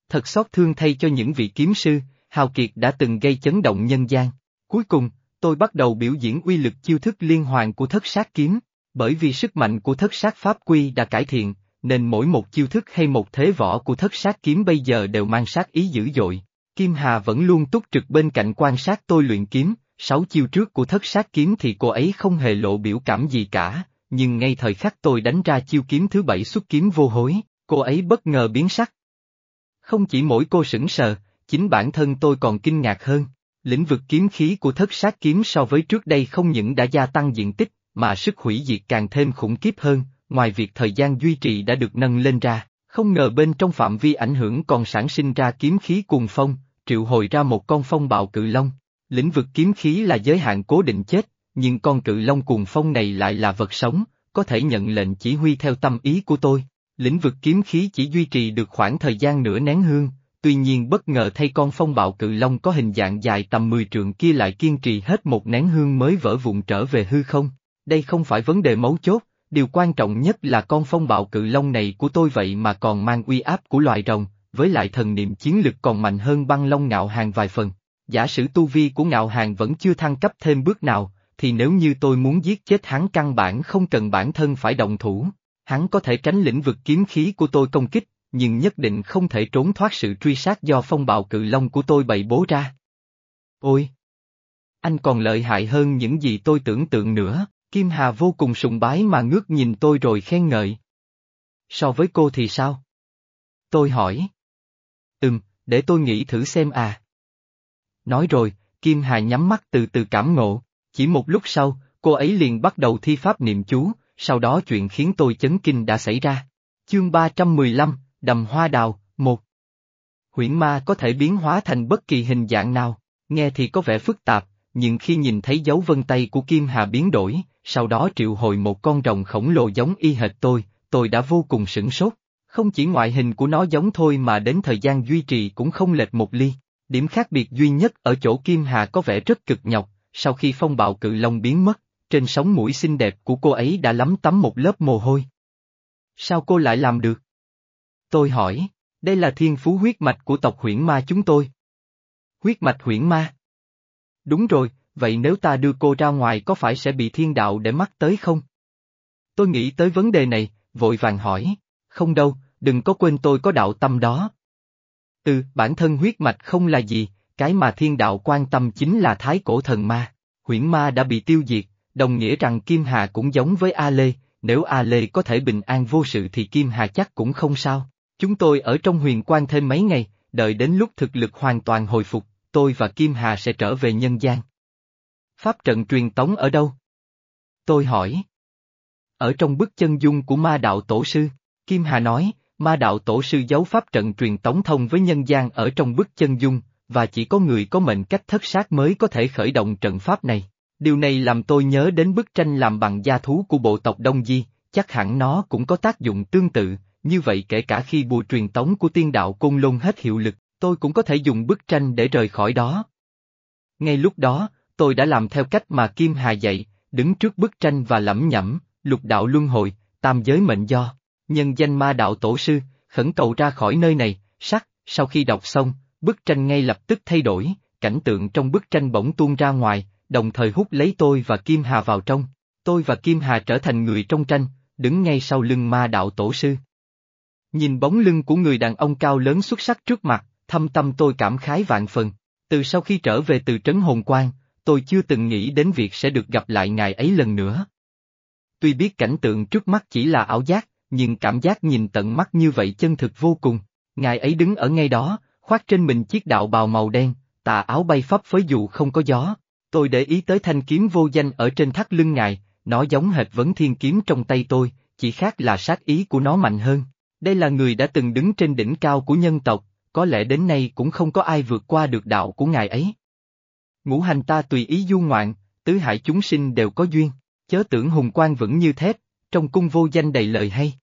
Speaker 1: Thật xót thương thay cho những vị kiếm sư, hào kiệt đã từng gây chấn động nhân gian. Cuối cùng, tôi bắt đầu biểu diễn uy lực chiêu thức liên hoàn của thất sát kiếm, bởi vì sức mạnh của thất sát pháp quy đã cải thiện, nên mỗi một chiêu thức hay một thế võ của thất sát kiếm bây giờ đều mang sát ý dữ dội. Kim Hà vẫn luôn túc trực bên cạnh quan sát tôi luyện kiếm, sáu chiêu trước của thất sát kiếm thì cô ấy không hề lộ biểu cảm gì cả, nhưng ngay thời khắc tôi đánh ra chiêu kiếm thứ bảy xuất kiếm vô hối, cô ấy bất ngờ biến sắc. Không chỉ mỗi cô sững sờ, chính bản thân tôi còn kinh ngạc hơn. Lĩnh vực kiếm khí của thất sát kiếm so với trước đây không những đã gia tăng diện tích, mà sức hủy diệt càng thêm khủng khiếp hơn, ngoài việc thời gian duy trì đã được nâng lên ra, không ngờ bên trong phạm vi ảnh hưởng còn sản sinh ra kiếm khí cuồng phong, triệu hồi ra một con phong bạo cự long. Lĩnh vực kiếm khí là giới hạn cố định chết, nhưng con cự long cuồng phong này lại là vật sống, có thể nhận lệnh chỉ huy theo tâm ý của tôi. Lĩnh vực kiếm khí chỉ duy trì được khoảng thời gian nửa nén hương, tuy nhiên bất ngờ thay con phong bạo cự long có hình dạng dài tầm 10 trượng kia lại kiên trì hết một nén hương mới vỡ vụn trở về hư không. Đây không phải vấn đề mấu chốt, điều quan trọng nhất là con phong bạo cự long này của tôi vậy mà còn mang uy áp của loài rồng, với lại thần niệm chiến lực còn mạnh hơn băng long ngạo hàng vài phần. Giả sử tu vi của ngạo hàng vẫn chưa thăng cấp thêm bước nào, thì nếu như tôi muốn giết chết hắn căn bản không cần bản thân phải động thủ. Hắn có thể tránh lĩnh vực kiếm khí của tôi công kích, nhưng nhất định không thể trốn thoát sự truy sát do phong bạo cự long của tôi bày bố ra. Ôi! Anh còn lợi hại hơn những gì tôi tưởng tượng nữa, Kim Hà vô cùng sùng bái mà ngước nhìn tôi rồi khen ngợi. So với cô thì sao? Tôi hỏi. Ừm, để tôi nghĩ thử xem à. Nói rồi, Kim Hà nhắm mắt từ từ cảm ngộ, chỉ một lúc sau, cô ấy liền bắt đầu thi pháp niệm chú, sau đó chuyện khiến tôi chấn kinh đã xảy ra. Chương 315, Đầm Hoa Đào, 1 Huyễn ma có thể biến hóa thành bất kỳ hình dạng nào, nghe thì có vẻ phức tạp, nhưng khi nhìn thấy dấu vân tay của Kim Hà biến đổi, sau đó triệu hồi một con rồng khổng lồ giống y hệt tôi, tôi đã vô cùng sửng sốt. Không chỉ ngoại hình của nó giống thôi mà đến thời gian duy trì cũng không lệch một ly. Điểm khác biệt duy nhất ở chỗ Kim Hà có vẻ rất cực nhọc, sau khi phong bạo cự long biến mất, trên sống mũi xinh đẹp của cô ấy đã lắm tắm một lớp mồ hôi. Sao cô lại làm được? Tôi hỏi, đây là thiên phú huyết mạch của tộc huyễn ma chúng tôi. Huyết mạch huyễn ma? Đúng rồi, vậy nếu ta đưa cô ra ngoài có phải sẽ bị thiên đạo để mắt tới không? Tôi nghĩ tới vấn đề này, vội vàng hỏi, không đâu, đừng có quên tôi có đạo tâm đó. Ừ, bản thân huyết mạch không là gì, cái mà thiên đạo quan tâm chính là thái cổ thần ma. Huyễn ma đã bị tiêu diệt, đồng nghĩa rằng Kim Hà cũng giống với A Lê, nếu A Lê có thể bình an vô sự thì Kim Hà chắc cũng không sao. Chúng tôi ở trong huyền quan thêm mấy ngày, đợi đến lúc thực lực hoàn toàn hồi phục, tôi và Kim Hà sẽ trở về nhân gian. Pháp trận truyền tống ở đâu? Tôi hỏi. Ở trong bức chân dung của ma đạo tổ sư, Kim Hà nói, ma đạo tổ sư giấu pháp trận truyền tống thông với nhân gian ở trong bức chân dung, và chỉ có người có mệnh cách thất sát mới có thể khởi động trận pháp này. Điều này làm tôi nhớ đến bức tranh làm bằng da thú của bộ tộc Đông Di, chắc hẳn nó cũng có tác dụng tương tự, như vậy kể cả khi bùa truyền tống của tiên đạo Côn Lôn hết hiệu lực, tôi cũng có thể dùng bức tranh để rời khỏi đó. Ngay lúc đó, tôi đã làm theo cách mà Kim Hà dạy, đứng trước bức tranh và lẩm nhẩm, lục đạo luân hồi, tam giới mệnh do, nhân danh ma đạo tổ sư, khẩn cầu ra khỏi nơi này, sắc, sau khi đọc xong, bức tranh ngay lập tức thay đổi, cảnh tượng trong bức tranh bỗng tuôn ra ngoài, đồng thời hút lấy tôi và Kim Hà vào trong. Tôi và Kim Hà trở thành người trong tranh, đứng ngay sau lưng ma đạo tổ sư. Nhìn bóng lưng của người đàn ông cao lớn xuất sắc trước mặt, thâm tâm tôi cảm khái vạn phần. Từ sau khi trở về từ trấn hồn quan, tôi chưa từng nghĩ đến việc sẽ được gặp lại ngài ấy lần nữa. Tuy biết cảnh tượng trước mắt chỉ là ảo giác, nhưng cảm giác nhìn tận mắt như vậy chân thực vô cùng. Ngài ấy đứng ở ngay đó, khoác trên mình chiếc đạo bào màu đen, tà áo bay phấp phới dù không có gió. Tôi để ý tới thanh kiếm vô danh ở trên thắt lưng ngài, nó giống hệt vấn thiên kiếm trong tay tôi, chỉ khác là sát ý của nó mạnh hơn. Đây là người đã từng đứng trên đỉnh cao của nhân tộc, có lẽ đến nay cũng không có ai vượt qua được đạo của ngài ấy. Ngũ hành ta tùy ý du ngoạn, tứ hải chúng sinh đều có duyên, chớ tưởng hùng quan vững như thép, trong cung vô danh đầy lời hay.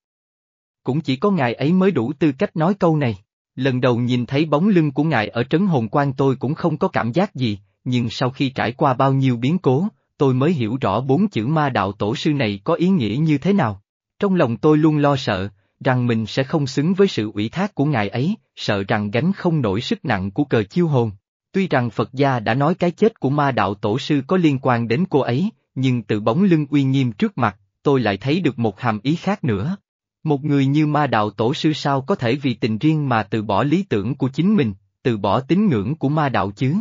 Speaker 1: Cũng chỉ có ngài ấy mới đủ tư cách nói câu này. Lần đầu nhìn thấy bóng lưng của ngài ở trấn hồn quan tôi cũng không có cảm giác gì, nhưng sau khi trải qua bao nhiêu biến cố, tôi mới hiểu rõ bốn chữ ma đạo tổ sư này có ý nghĩa như thế nào. Trong lòng tôi luôn lo sợ, rằng mình sẽ không xứng với sự ủy thác của ngài ấy, sợ rằng gánh không nổi sức nặng của cờ chiêu hồn. Tuy rằng Phật gia đã nói cái chết của ma đạo tổ sư có liên quan đến cô ấy, nhưng từ bóng lưng uy nghiêm trước mặt, tôi lại thấy được một hàm ý khác nữa. Một người như ma đạo tổ sư sao có thể vì tình riêng mà từ bỏ lý tưởng của chính mình, từ bỏ tín ngưỡng của ma đạo chứ?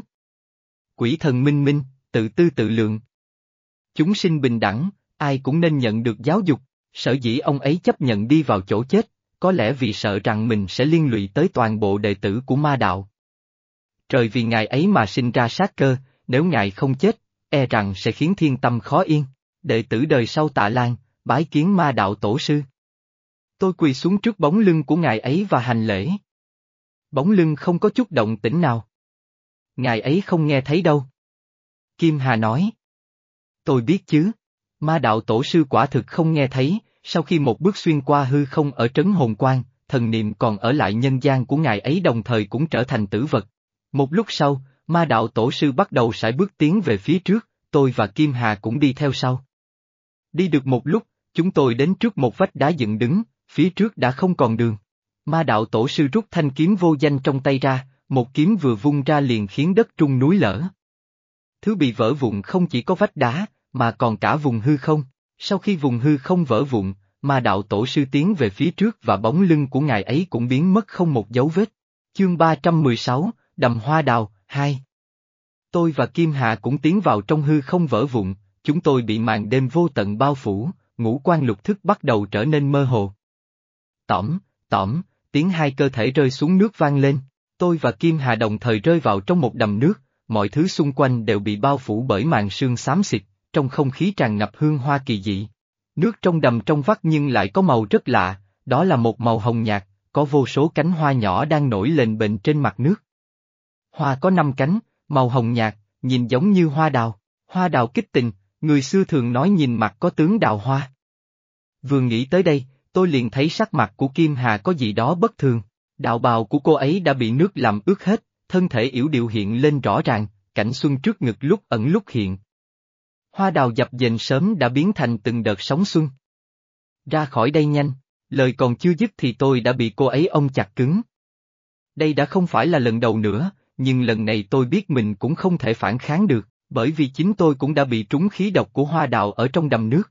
Speaker 1: Quỷ thần minh minh, tự tư tự lượng. Chúng sinh bình đẳng, ai cũng nên nhận được giáo dục, sở dĩ ông ấy chấp nhận đi vào chỗ chết, có lẽ vì sợ rằng mình sẽ liên lụy tới toàn bộ đệ tử của ma đạo. Trời vì ngài ấy mà sinh ra sát cơ, nếu ngài không chết, e rằng sẽ khiến thiên tâm khó yên, đệ tử đời sau tạ lan, bái kiến ma đạo tổ sư. Tôi quỳ xuống trước bóng lưng của ngài ấy và hành lễ. Bóng lưng không có chút động tĩnh nào. Ngài ấy không nghe thấy đâu. Kim Hà nói. Tôi biết chứ. Ma đạo tổ sư quả thực không nghe thấy, sau khi một bước xuyên qua hư không ở trấn hồn quan, thần niệm còn ở lại nhân gian của ngài ấy đồng thời cũng trở thành tử vật. Một lúc sau, ma đạo tổ sư bắt đầu sải bước tiến về phía trước, tôi và Kim Hà cũng đi theo sau. Đi được một lúc, chúng tôi đến trước một vách đá dựng đứng, phía trước đã không còn đường. Ma đạo tổ sư rút thanh kiếm vô danh trong tay ra, một kiếm vừa vung ra liền khiến đất trung núi lở. Thứ bị vỡ vụn không chỉ có vách đá, mà còn cả vùng hư không. Sau khi vùng hư không vỡ vụn, ma đạo tổ sư tiến về phía trước và bóng lưng của ngài ấy cũng biến mất không một dấu vết. Chương 316, Đầm Hoa Đào, hai. Tôi và Kim Hạ cũng tiến vào trong hư không vỡ vụn, chúng tôi bị màn đêm vô tận bao phủ, ngũ quan lục thức bắt đầu trở nên mơ hồ. Tỏm, tỏm, tiếng hai cơ thể rơi xuống nước vang lên, tôi và Kim Hà đồng thời rơi vào trong một đầm nước, mọi thứ xung quanh đều bị bao phủ bởi màn sương xám xịt, trong không khí tràn ngập hương hoa kỳ dị. Nước trong đầm trong vắt nhưng lại có màu rất lạ, đó là một màu hồng nhạt, có vô số cánh hoa nhỏ đang nổi lên bền trên mặt nước. Hoa có năm cánh, màu hồng nhạt, nhìn giống như hoa đào, hoa đào kích tình, người xưa thường nói nhìn mặt có tướng đào hoa. Vừa nghĩ tới đây, tôi liền thấy sắc mặt của Kim Hà có gì đó bất thường, đạo bào của cô ấy đã bị nước làm ướt hết, thân thể yểu điệu hiện lên rõ ràng, cảnh xuân trước ngực lúc ẩn lúc hiện. Hoa đào dập dềnh sớm đã biến thành từng đợt sóng xuân. Ra khỏi đây nhanh, lời còn chưa dứt thì tôi đã bị cô ấy ôm chặt cứng. Đây đã không phải là lần đầu nữa, nhưng lần này tôi biết mình cũng không thể phản kháng được, bởi vì chính tôi cũng đã bị trúng khí độc của hoa đào ở trong đầm nước.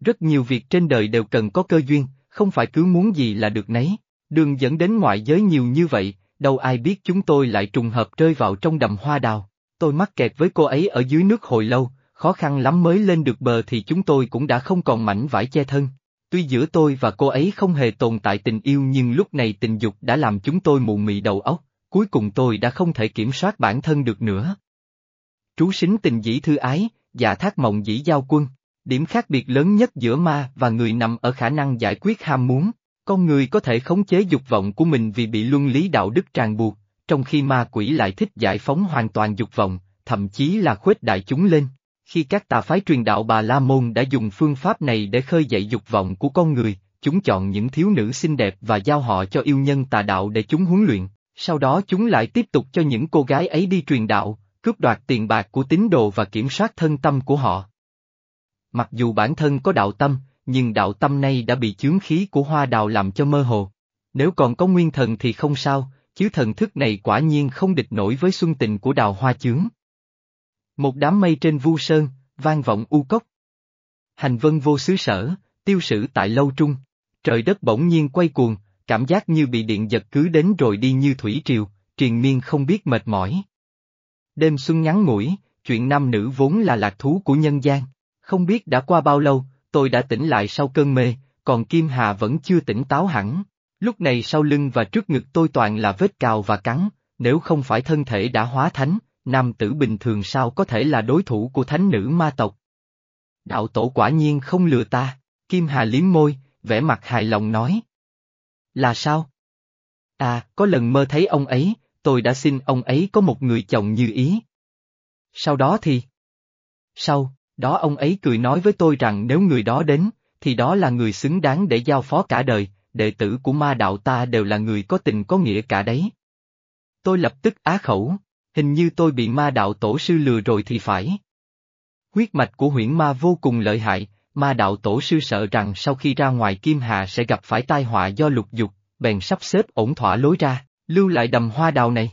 Speaker 1: Rất nhiều việc trên đời đều cần có cơ duyên, không phải cứ muốn gì là được nấy, đường dẫn đến ngoại giới nhiều như vậy, đâu ai biết chúng tôi lại trùng hợp rơi vào trong đầm hoa đào. Tôi mắc kẹt với cô ấy ở dưới nước hồi lâu, khó khăn lắm mới lên được bờ thì chúng tôi cũng đã không còn mảnh vải che thân. Tuy giữa tôi và cô ấy không hề tồn tại tình yêu nhưng lúc này tình dục đã làm chúng tôi mù mị đầu óc, cuối cùng tôi đã không thể kiểm soát bản thân được nữa. Trú xính tình dĩ thư ái, dạ thác mộng dĩ giao quân, điểm khác biệt lớn nhất giữa ma và người nằm ở khả năng giải quyết ham muốn, con người có thể khống chế dục vọng của mình vì bị luân lý đạo đức tràn buộc, trong khi ma quỷ lại thích giải phóng hoàn toàn dục vọng, thậm chí là khuếch đại chúng lên. Khi các tà phái truyền đạo Bà La Môn đã dùng phương pháp này để khơi dậy dục vọng của con người, chúng chọn những thiếu nữ xinh đẹp và giao họ cho yêu nhân tà đạo để chúng huấn luyện, sau đó chúng lại tiếp tục cho những cô gái ấy đi truyền đạo, cướp đoạt tiền bạc của tín đồ và kiểm soát thân tâm của họ. Mặc dù bản thân có đạo tâm, nhưng đạo tâm này đã bị chướng khí của hoa đào làm cho mơ hồ. Nếu còn có nguyên thần thì không sao, chứ thần thức này quả nhiên không địch nổi với xuân tình của đào hoa chướng. Một đám mây trên vu sơn, vang vọng u cốc. Hành vân vô xứ sở, tiêu sử tại lâu trung. Trời đất bỗng nhiên quay cuồng, cảm giác như bị điện giật cứ đến rồi đi như thủy triều, triền miên không biết mệt mỏi. Đêm xuân ngắn ngủi, chuyện nam nữ vốn là lạc thú của nhân gian. Không biết đã qua bao lâu, tôi đã tỉnh lại sau cơn mê, còn Kim Hà vẫn chưa tỉnh táo hẳn. Lúc này sau lưng và trước ngực tôi toàn là vết cào và cắn, nếu không phải thân thể đã hóa thánh, nam tử bình thường sao có thể là đối thủ của thánh nữ ma tộc. Đạo tổ quả nhiên không lừa ta, Kim Hà liếm môi, vẻ mặt hài lòng nói. Là sao? À, có lần mơ thấy ông ấy, tôi đã xin ông ấy có một người chồng như ý. Sau đó thì... Sau, đó ông ấy cười nói với tôi rằng nếu người đó đến, thì đó là người xứng đáng để giao phó cả đời, đệ tử của ma đạo ta đều là người có tình có nghĩa cả đấy. Tôi lập tức á khẩu, hình như tôi bị ma đạo tổ sư lừa rồi thì phải. Huyết mạch của huyễn ma vô cùng lợi hại, ma đạo tổ sư sợ rằng sau khi ra ngoài Kim Hà sẽ gặp phải tai họa do lục dục, bèn sắp xếp ổn thỏa lối ra, lưu lại đầm hoa đào này.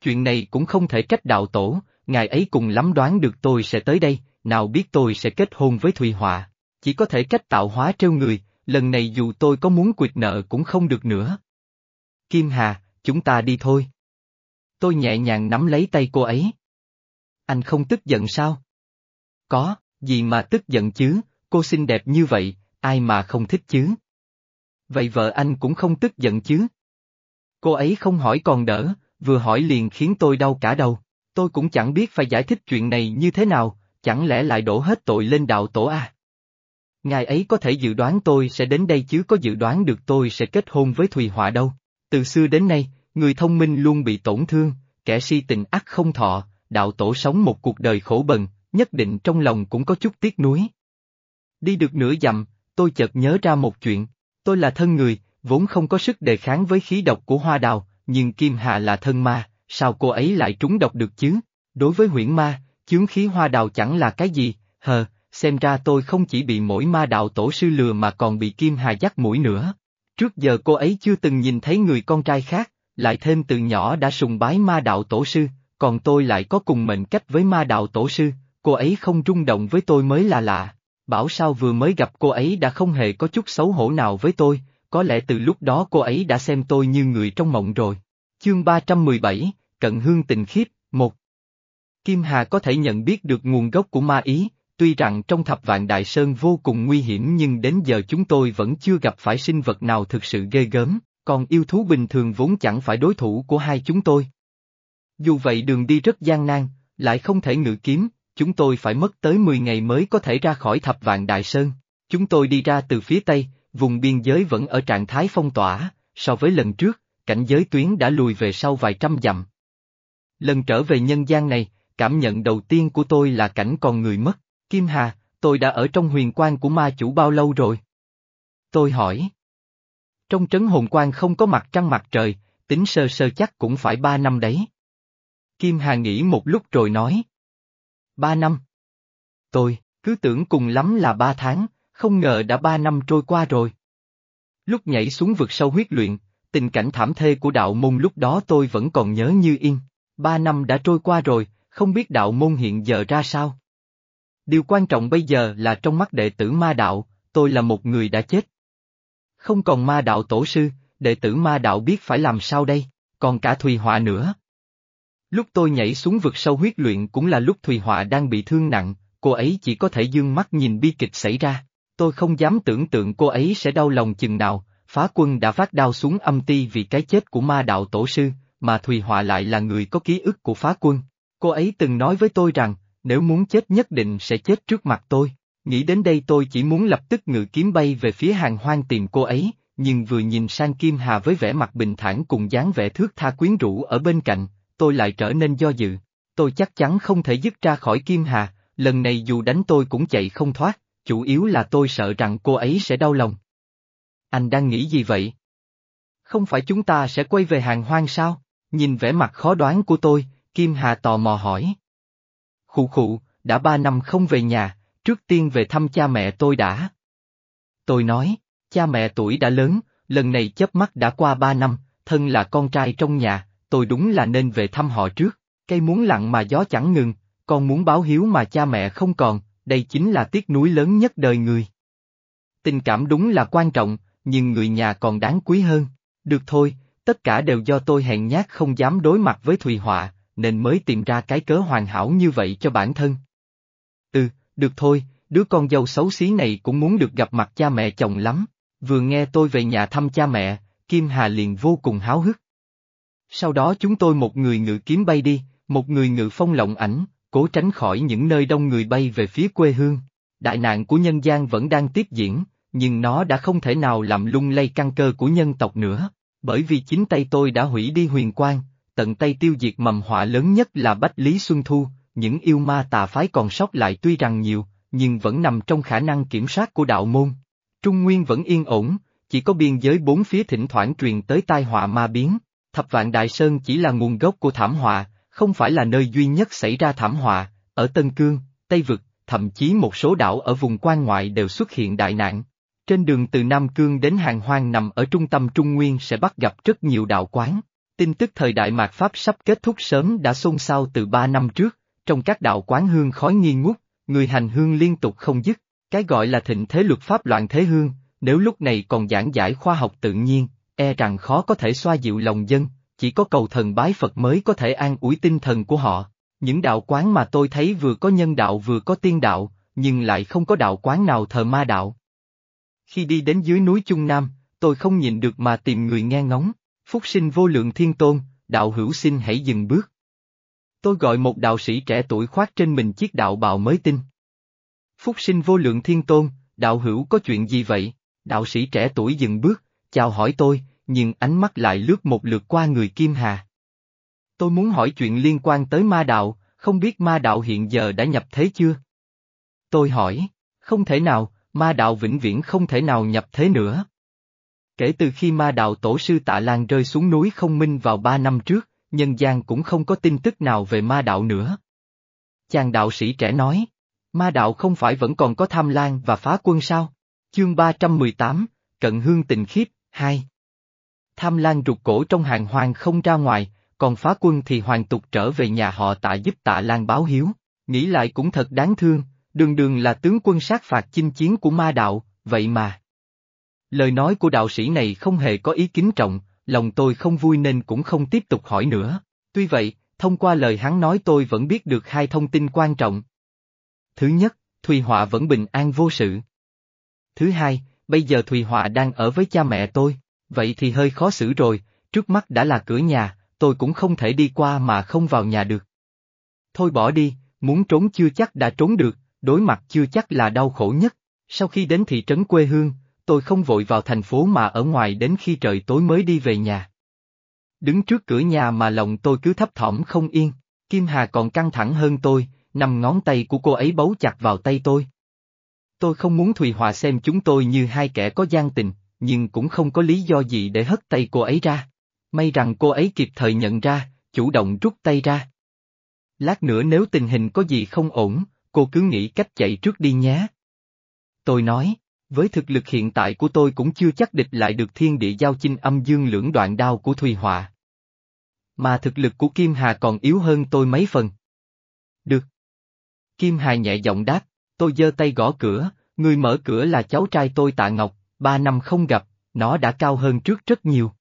Speaker 1: Chuyện này cũng không thể trách đạo tổ, ngài ấy cùng lắm đoán được tôi sẽ tới đây, nào biết tôi sẽ kết hôn với Thùy Họa, chỉ có thể cách tạo hóa trêu người, lần này dù tôi có muốn quyệt nợ cũng không được nữa. Kim Hà, chúng ta đi thôi. Tôi nhẹ nhàng nắm lấy tay cô ấy. Anh không tức giận sao? Có, gì mà tức giận chứ, cô xinh đẹp như vậy, ai mà không thích chứ? Vậy vợ anh cũng không tức giận chứ? Cô ấy không hỏi còn đỡ, vừa hỏi liền khiến tôi đau cả đầu. Tôi cũng chẳng biết phải giải thích chuyện này như thế nào, chẳng lẽ lại đổ hết tội lên đạo tổ à? Ngài ấy có thể dự đoán tôi sẽ đến đây chứ có dự đoán được tôi sẽ kết hôn với Thùy Họa đâu. Từ xưa đến nay, người thông minh luôn bị tổn thương, kẻ si tình ác không thọ, đạo tổ sống một cuộc đời khổ bần, nhất định trong lòng cũng có chút tiếc nuối. Đi được nửa dặm, tôi chợt nhớ ra một chuyện, tôi là thân người, vốn không có sức đề kháng với khí độc của hoa đào, nhưng Kim Hà là thân ma, sao cô ấy lại trúng độc được chứ? Đối với huyễn ma, chướng khí hoa đào chẳng là cái gì, hờ, xem ra tôi không chỉ bị mỗi ma đạo tổ sư lừa mà còn bị Kim Hà dắt mũi nữa. Trước giờ cô ấy chưa từng nhìn thấy người con trai khác, lại thêm từ nhỏ đã sùng bái ma đạo tổ sư, còn tôi lại có cùng mệnh cách với ma đạo tổ sư, cô ấy không rung động với tôi mới là lạ. Bảo sao vừa mới gặp cô ấy đã không hề có chút xấu hổ nào với tôi, có lẽ từ lúc đó cô ấy đã xem tôi như người trong mộng rồi. Chương 317, Cận Hương Tình Khiếp, 1 Kim Hà có thể nhận biết được nguồn gốc của ma ý, tuy rằng trong thập vạn đại sơn vô cùng nguy hiểm nhưng đến giờ chúng tôi vẫn chưa gặp phải sinh vật nào thực sự ghê gớm, còn yêu thú bình thường vốn chẳng phải đối thủ của hai chúng tôi. Dù vậy đường đi rất gian nan, lại không thể ngự kiếm, chúng tôi phải mất tới 10 ngày mới có thể ra khỏi thập vạn đại sơn. Chúng tôi đi ra từ phía tây, vùng biên giới vẫn ở trạng thái phong tỏa, so với lần trước, cảnh giới tuyến đã lùi về sau vài trăm dặm. Lần trở về nhân gian này, cảm nhận đầu tiên của tôi là cảnh còn người mất. Kim Hà, tôi đã ở trong huyền quan của ma chủ bao lâu rồi? Tôi hỏi. Trong trấn hồn quan không có mặt trăng mặt trời, tính sơ sơ chắc cũng phải ba năm đấy. Kim Hà nghĩ một lúc rồi nói. Ba năm. Tôi, cứ tưởng cùng lắm là ba tháng, không ngờ đã ba năm trôi qua rồi. Lúc nhảy xuống vực sâu huyết luyện, tình cảnh thảm thê của đạo môn lúc đó tôi vẫn còn nhớ như yên. Ba năm đã trôi qua rồi, không biết đạo môn hiện giờ ra sao. Điều quan trọng bây giờ là trong mắt đệ tử ma đạo, tôi là một người đã chết. Không còn ma đạo tổ sư, đệ tử ma đạo biết phải làm sao đây, còn cả Thùy Họa nữa. Lúc tôi nhảy xuống vực sâu huyết luyện cũng là lúc Thùy Họa đang bị thương nặng, cô ấy chỉ có thể dương mắt nhìn bi kịch xảy ra. Tôi không dám tưởng tượng cô ấy sẽ đau lòng chừng nào, phá quân đã phát đau xuống âm ti vì cái chết của ma đạo tổ sư, mà Thùy Họa lại là người có ký ức của phá quân. Cô ấy từng nói với tôi rằng, nếu muốn chết nhất định sẽ chết trước mặt tôi. Nghĩ đến đây tôi chỉ muốn lập tức ngự kiếm bay về phía hàng hoang tìm cô ấy, nhưng vừa nhìn sang Kim Hà với vẻ mặt bình thản cùng dáng vẻ thước tha quyến rũ ở bên cạnh, tôi lại trở nên do dự. Tôi chắc chắn không thể dứt ra khỏi Kim Hà, lần này dù đánh tôi cũng chạy không thoát, chủ yếu là tôi sợ rằng cô ấy sẽ đau lòng. Anh đang nghĩ gì vậy? Không phải chúng ta sẽ quay về hàng hoang sao? Nhìn vẻ mặt khó đoán của tôi, Kim Hà tò mò hỏi. Khụ khụ, đã ba năm không về nhà, trước tiên về thăm cha mẹ tôi đã. Tôi nói, cha mẹ tuổi đã lớn, lần này chớp mắt đã qua ba năm, thân là con trai trong nhà, tôi đúng là nên về thăm họ trước. Cây muốn lặng mà gió chẳng ngừng, con muốn báo hiếu mà cha mẹ không còn, đây chính là tiếc núi lớn nhất đời người. Tình cảm đúng là quan trọng, nhưng người nhà còn đáng quý hơn. Được thôi, tất cả đều do tôi hèn nhát không dám đối mặt với Thùy Họa, nên mới tìm ra cái cớ hoàn hảo như vậy cho bản thân. Ừ, được thôi, đứa con dâu xấu xí này cũng muốn được gặp mặt cha mẹ chồng lắm. Vừa nghe tôi về nhà thăm cha mẹ, Kim Hà liền vô cùng háo hức. Sau đó chúng tôi một người ngự kiếm bay đi, một người ngự phong lộng ảnh, cố tránh khỏi những nơi đông người bay về phía quê hương. đại nạn của nhân gian vẫn đang tiếp diễn, nhưng nó đã không thể nào làm lung lay căn cơ của nhân tộc nữa, bởi vì chính tay tôi đã hủy đi huyền quang, tận tay tiêu diệt mầm họa lớn nhất là Bách Lý Xuân Thu, những yêu ma tà phái còn sót lại tuy rằng nhiều, nhưng vẫn nằm trong khả năng kiểm soát của đạo môn. Trung Nguyên vẫn yên ổn, chỉ có biên giới bốn phía thỉnh thoảng truyền tới tai họa ma biến. Thập vạn Đại Sơn chỉ là nguồn gốc của thảm họa, không phải là nơi duy nhất xảy ra thảm họa, ở Tân Cương, Tây Vực, thậm chí một số đảo ở vùng quan ngoại đều xuất hiện đại nạn. Trên đường từ Nam Cương đến Hàng Hoang nằm ở trung tâm Trung Nguyên sẽ bắt gặp rất nhiều đạo quán. Tin tức thời đại mạt Pháp sắp kết thúc sớm đã xôn xao từ ba năm trước, trong các đạo quán hương khói nghi ngút, người hành hương liên tục không dứt, cái gọi là thịnh thế luật pháp loạn thế hương, nếu lúc này còn giảng giải khoa học tự nhiên, e rằng khó có thể xoa dịu lòng dân, chỉ có cầu thần bái Phật mới có thể an ủi tinh thần của họ. Những đạo quán mà tôi thấy vừa có nhân đạo vừa có tiên đạo, nhưng lại không có đạo quán nào thờ ma đạo. Khi đi đến dưới núi Trung Nam, tôi không nhìn được mà tìm người nghe ngóng, phúc sinh vô lượng thiên tôn, đạo hữu xin hãy dừng bước. Tôi gọi một đạo sĩ trẻ tuổi khoác trên mình chiếc đạo bào mới tinh. Phúc sinh vô lượng thiên tôn, đạo hữu có chuyện gì vậy? Đạo sĩ trẻ tuổi dừng bước, chào hỏi tôi, nhưng ánh mắt lại lướt một lượt qua người Kim Hà. Tôi muốn hỏi chuyện liên quan tới ma đạo, không biết ma đạo hiện giờ đã nhập thế chưa? Tôi hỏi, không thể nào, ma đạo vĩnh viễn không thể nào nhập thế nữa. Kể từ khi ma đạo tổ sư Tạ Lan rơi xuống núi không minh vào ba năm trước, nhân gian cũng không có tin tức nào về ma đạo nữa. Chàng đạo sĩ trẻ nói, ma đạo không phải vẫn còn có tham lan và phá quân sao? Chương 318, Cận Hương Tình Khiếp, 2 Tham lan rụt cổ trong hàng hoàng không ra ngoài, còn phá quân thì hoàn tục trở về nhà họ tạ giúp tạ lan báo hiếu, nghĩ lại cũng thật đáng thương, đường đường là tướng quân sát phạt chinh chiến của ma đạo, vậy mà. Lời nói của đạo sĩ này không hề có ý kính trọng, lòng tôi không vui nên cũng không tiếp tục hỏi nữa. Tuy vậy, thông qua lời hắn nói tôi vẫn biết được hai thông tin quan trọng. Thứ nhất, Thùy Họa vẫn bình an vô sự. Thứ hai, bây giờ Thùy Họa đang ở với cha mẹ tôi, vậy thì hơi khó xử rồi, trước mắt đã là cửa nhà, tôi cũng không thể đi qua mà không vào nhà được. Thôi bỏ đi, muốn trốn chưa chắc đã trốn được, đối mặt chưa chắc là đau khổ nhất. Sau khi đến thị trấn quê hương, tôi không vội vào thành phố mà ở ngoài đến khi trời tối mới đi về nhà. Đứng trước cửa nhà mà lòng tôi cứ thấp thỏm không yên, Kim Hà còn căng thẳng hơn tôi, nằm ngón tay của cô ấy bấu chặt vào tay tôi. Tôi không muốn Thùy Hòa xem chúng tôi như hai kẻ có gian tình, nhưng cũng không có lý do gì để hất tay cô ấy ra. May rằng cô ấy kịp thời nhận ra, chủ động rút tay ra. Lát nữa nếu tình hình có gì không ổn, cô cứ nghĩ cách chạy trước đi nhé. Tôi nói, với thực lực hiện tại của tôi cũng chưa chắc địch lại được thiên địa giao chinh âm dương lưỡng đoạn đao của Thùy Họa. Mà thực lực của Kim Hà còn yếu hơn tôi mấy phần. Được. Kim Hà nhẹ giọng đáp, tôi giơ tay gõ cửa, người mở cửa là cháu trai tôi Tạ Ngọc, ba năm không gặp, nó đã cao hơn trước rất nhiều.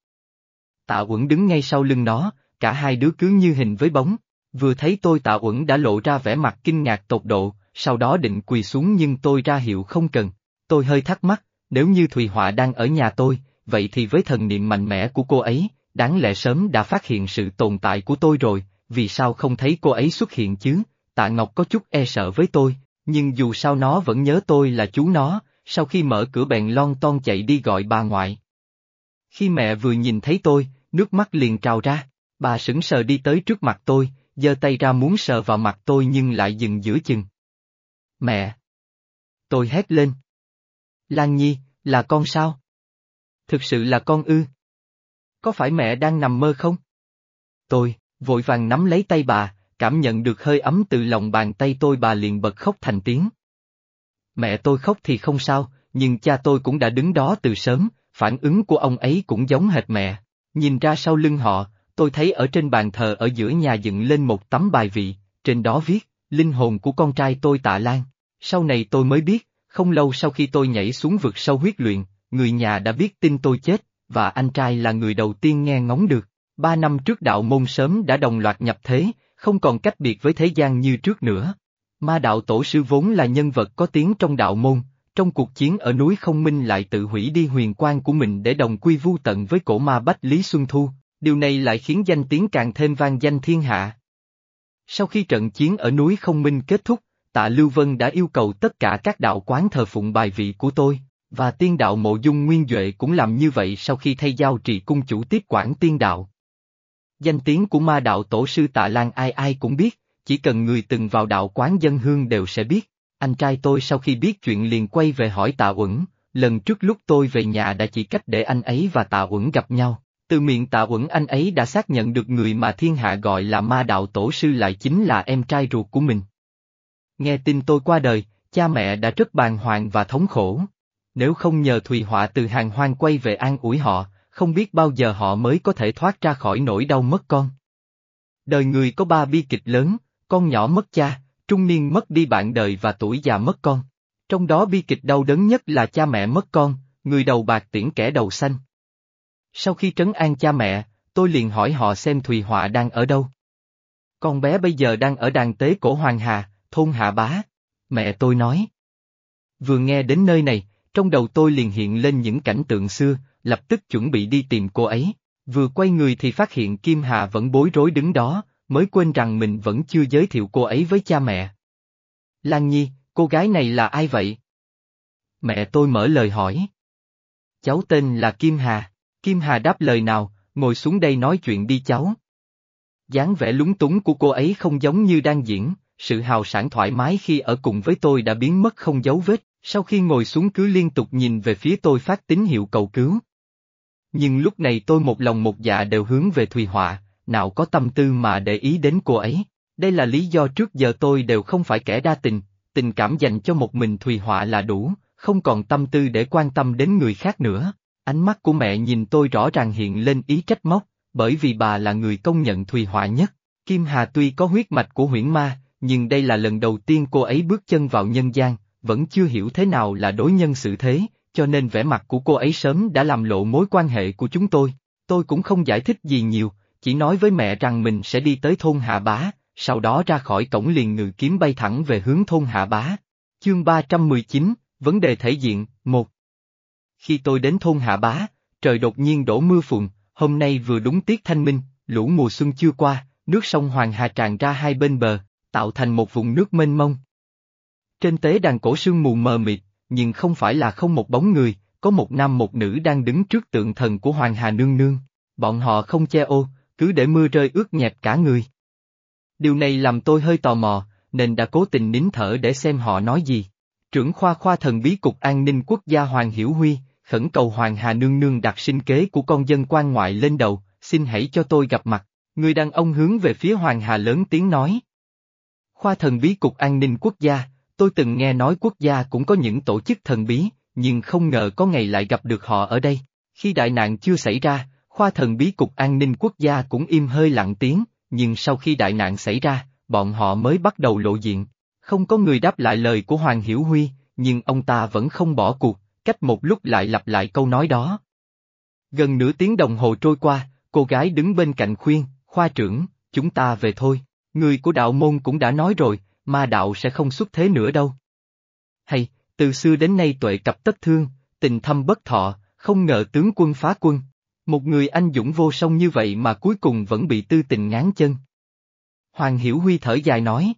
Speaker 1: Tạ Uẩn đứng ngay sau lưng nó, cả hai đứa cứ như hình với bóng, vừa thấy tôi Tạ Uẩn đã lộ ra vẻ mặt kinh ngạc tột độ, sau đó định quỳ xuống nhưng tôi ra hiệu không cần. Tôi hơi thắc mắc, nếu như Thùy Họa đang ở nhà tôi, vậy thì với thần niệm mạnh mẽ của cô ấy, đáng lẽ sớm đã phát hiện sự tồn tại của tôi rồi, vì sao không thấy cô ấy xuất hiện chứ? Tạ Ngọc có chút e sợ với tôi, nhưng dù sao nó vẫn nhớ tôi là chú nó, sau khi mở cửa bèn lon ton chạy đi gọi bà ngoại. Khi mẹ vừa nhìn thấy tôi, nước mắt liền trào ra, bà sững sờ đi tới trước mặt tôi, giơ tay ra muốn sờ vào mặt tôi nhưng lại dừng giữa chừng. Mẹ! Tôi hét lên. Lan Nhi, là con sao? Thực sự là con ư? Có phải mẹ đang nằm mơ không? Tôi, vội vàng nắm lấy tay bà, cảm nhận được hơi ấm từ lòng bàn tay tôi bà liền bật khóc thành tiếng. Mẹ tôi khóc thì không sao, nhưng cha tôi cũng đã đứng đó từ sớm, phản ứng của ông ấy cũng giống hệt mẹ. Nhìn ra sau lưng họ, tôi thấy ở trên bàn thờ ở giữa nhà dựng lên một tấm bài vị, trên đó viết, linh hồn của con trai tôi tạ lan. Sau này tôi mới biết, không lâu sau khi tôi nhảy xuống vực sâu huyết luyện, người nhà đã biết tin tôi chết, và anh trai là người đầu tiên nghe ngóng được. Ba năm trước đạo môn sớm đã đồng loạt nhập thế, không còn cách biệt với thế gian như trước nữa. Ma đạo tổ sư vốn là nhân vật có tiếng trong đạo môn, trong cuộc chiến ở núi không minh lại tự hủy đi huyền quan của mình để đồng quy vu tận với cổ ma Bách Lý Xuân Thu, điều này lại khiến danh tiếng càng thêm vang danh thiên hạ. Sau khi trận chiến ở núi không minh kết thúc, tạ Lưu Vân đã yêu cầu tất cả các đạo quán thờ phụng bài vị của tôi, và tiên đạo mộ dung nguyên Duệ cũng làm như vậy sau khi thay giao trì cung chủ tiếp quản tiên đạo. Danh tiếng của ma đạo tổ sư tạ Lan ai ai cũng biết, chỉ cần người từng vào đạo quán dân hương đều sẽ biết. Anh trai tôi sau khi biết chuyện liền quay về hỏi tạ uẩn, lần trước lúc tôi về nhà đã chỉ cách để anh ấy và tạ uẩn gặp nhau. Từ miệng tạ uẩn anh ấy đã xác nhận được người mà thiên hạ gọi là ma đạo tổ sư lại chính là em trai ruột của mình. Nghe tin tôi qua đời, cha mẹ đã rất bàng hoàng và thống khổ. Nếu không nhờ Thùy Họa từ hàng hoang quay về an ủi họ, không biết bao giờ họ mới có thể thoát ra khỏi nỗi đau mất con. Đời người có ba bi kịch lớn, con nhỏ mất cha, trung niên mất đi bạn đời và tuổi già mất con. Trong đó bi kịch đau đớn nhất là cha mẹ mất con, người đầu bạc tiễn kẻ đầu xanh. Sau khi trấn an cha mẹ, tôi liền hỏi họ xem Thùy Họa đang ở đâu. Con bé bây giờ đang ở đàn tế cổ Hoàng Hà, thôn Hạ Bá. Mẹ tôi nói. Vừa nghe đến nơi này, trong đầu tôi liền hiện lên những cảnh tượng xưa, lập tức chuẩn bị đi tìm cô ấy. Vừa quay người thì phát hiện Kim Hà vẫn bối rối đứng đó, mới quên rằng mình vẫn chưa giới thiệu cô ấy với cha mẹ. Lan Nhi, cô gái này là ai vậy? Mẹ tôi mở lời hỏi. Cháu tên là Kim Hà. Kim Hà đáp lời nào, ngồi xuống đây nói chuyện đi cháu. dáng vẻ lúng túng của cô ấy không giống như đang diễn, sự hào sản thoải mái khi ở cùng với tôi đã biến mất không dấu vết, sau khi ngồi xuống cứ liên tục nhìn về phía tôi phát tín hiệu cầu cứu. Nhưng lúc này tôi một lòng một dạ đều hướng về Thùy Họa, nào có tâm tư mà để ý đến cô ấy. Đây là lý do trước giờ tôi đều không phải kẻ đa tình, tình cảm dành cho một mình Thùy Họa là đủ, không còn tâm tư để quan tâm đến người khác nữa. Ánh mắt của mẹ nhìn tôi rõ ràng hiện lên ý trách móc, bởi vì bà là người công nhận Thùy Họa nhất. Kim Hà tuy có huyết mạch của huyễn ma, nhưng đây là lần đầu tiên cô ấy bước chân vào nhân gian, vẫn chưa hiểu thế nào là đối nhân xử thế, cho nên vẻ mặt của cô ấy sớm đã làm lộ mối quan hệ của chúng tôi. Tôi cũng không giải thích gì nhiều, chỉ nói với mẹ rằng mình sẽ đi tới thôn Hạ Bá, sau đó ra khỏi cổng liền ngự kiếm bay thẳng về hướng thôn Hạ Bá. Chương 319, Vấn đề thể diện, 1 Khi tôi đến thôn Hạ Bá, trời đột nhiên đổ mưa phùn, hôm nay vừa đúng tiết thanh minh, lũ mùa xuân chưa qua, nước sông Hoàng Hà tràn ra hai bên bờ, tạo thành một vùng nước mênh mông. Trên tế đàn cổ sương mù mờ mịt, nhưng không phải là không một bóng người, có một nam một nữ đang đứng trước tượng thần của Hoàng Hà Nương Nương. Bọn họ không che ô, cứ để mưa rơi ướt nhẹp cả người. Điều này làm tôi hơi tò mò, nên đã cố tình nín thở để xem họ nói gì. Trưởng khoa khoa thần bí cục an ninh quốc gia Hoàng Hiểu Huy, khẩn cầu Hoàng Hà Nương Nương đặt sinh kế của con dân quan ngoại lên đầu, xin hãy cho tôi gặp mặt. Người đàn ông hướng về phía Hoàng Hà lớn tiếng nói. Khoa thần bí cục an ninh quốc gia, tôi từng nghe nói quốc gia cũng có những tổ chức thần bí, nhưng không ngờ có ngày lại gặp được họ ở đây. Khi đại nạn chưa xảy ra, khoa thần bí cục an ninh quốc gia cũng im hơi lặng tiếng, nhưng sau khi đại nạn xảy ra, bọn họ mới bắt đầu lộ diện. Không có người đáp lại lời của Hoàng Hiểu Huy, nhưng ông ta vẫn không bỏ cuộc, cách một lúc lại lặp lại câu nói đó. Gần nửa tiếng đồng hồ trôi qua, cô gái đứng bên cạnh khuyên, khoa trưởng, chúng ta về thôi, người của đạo môn cũng đã nói rồi, ma đạo sẽ không xuất thế nữa đâu. Hay, từ xưa đến nay tuệ cập tất thương, tình thâm bất thọ, không ngờ tướng quân phá quân, một người anh dũng vô song như vậy mà cuối cùng vẫn bị tư tình ngán chân. Hoàng Hiểu Huy thở dài nói.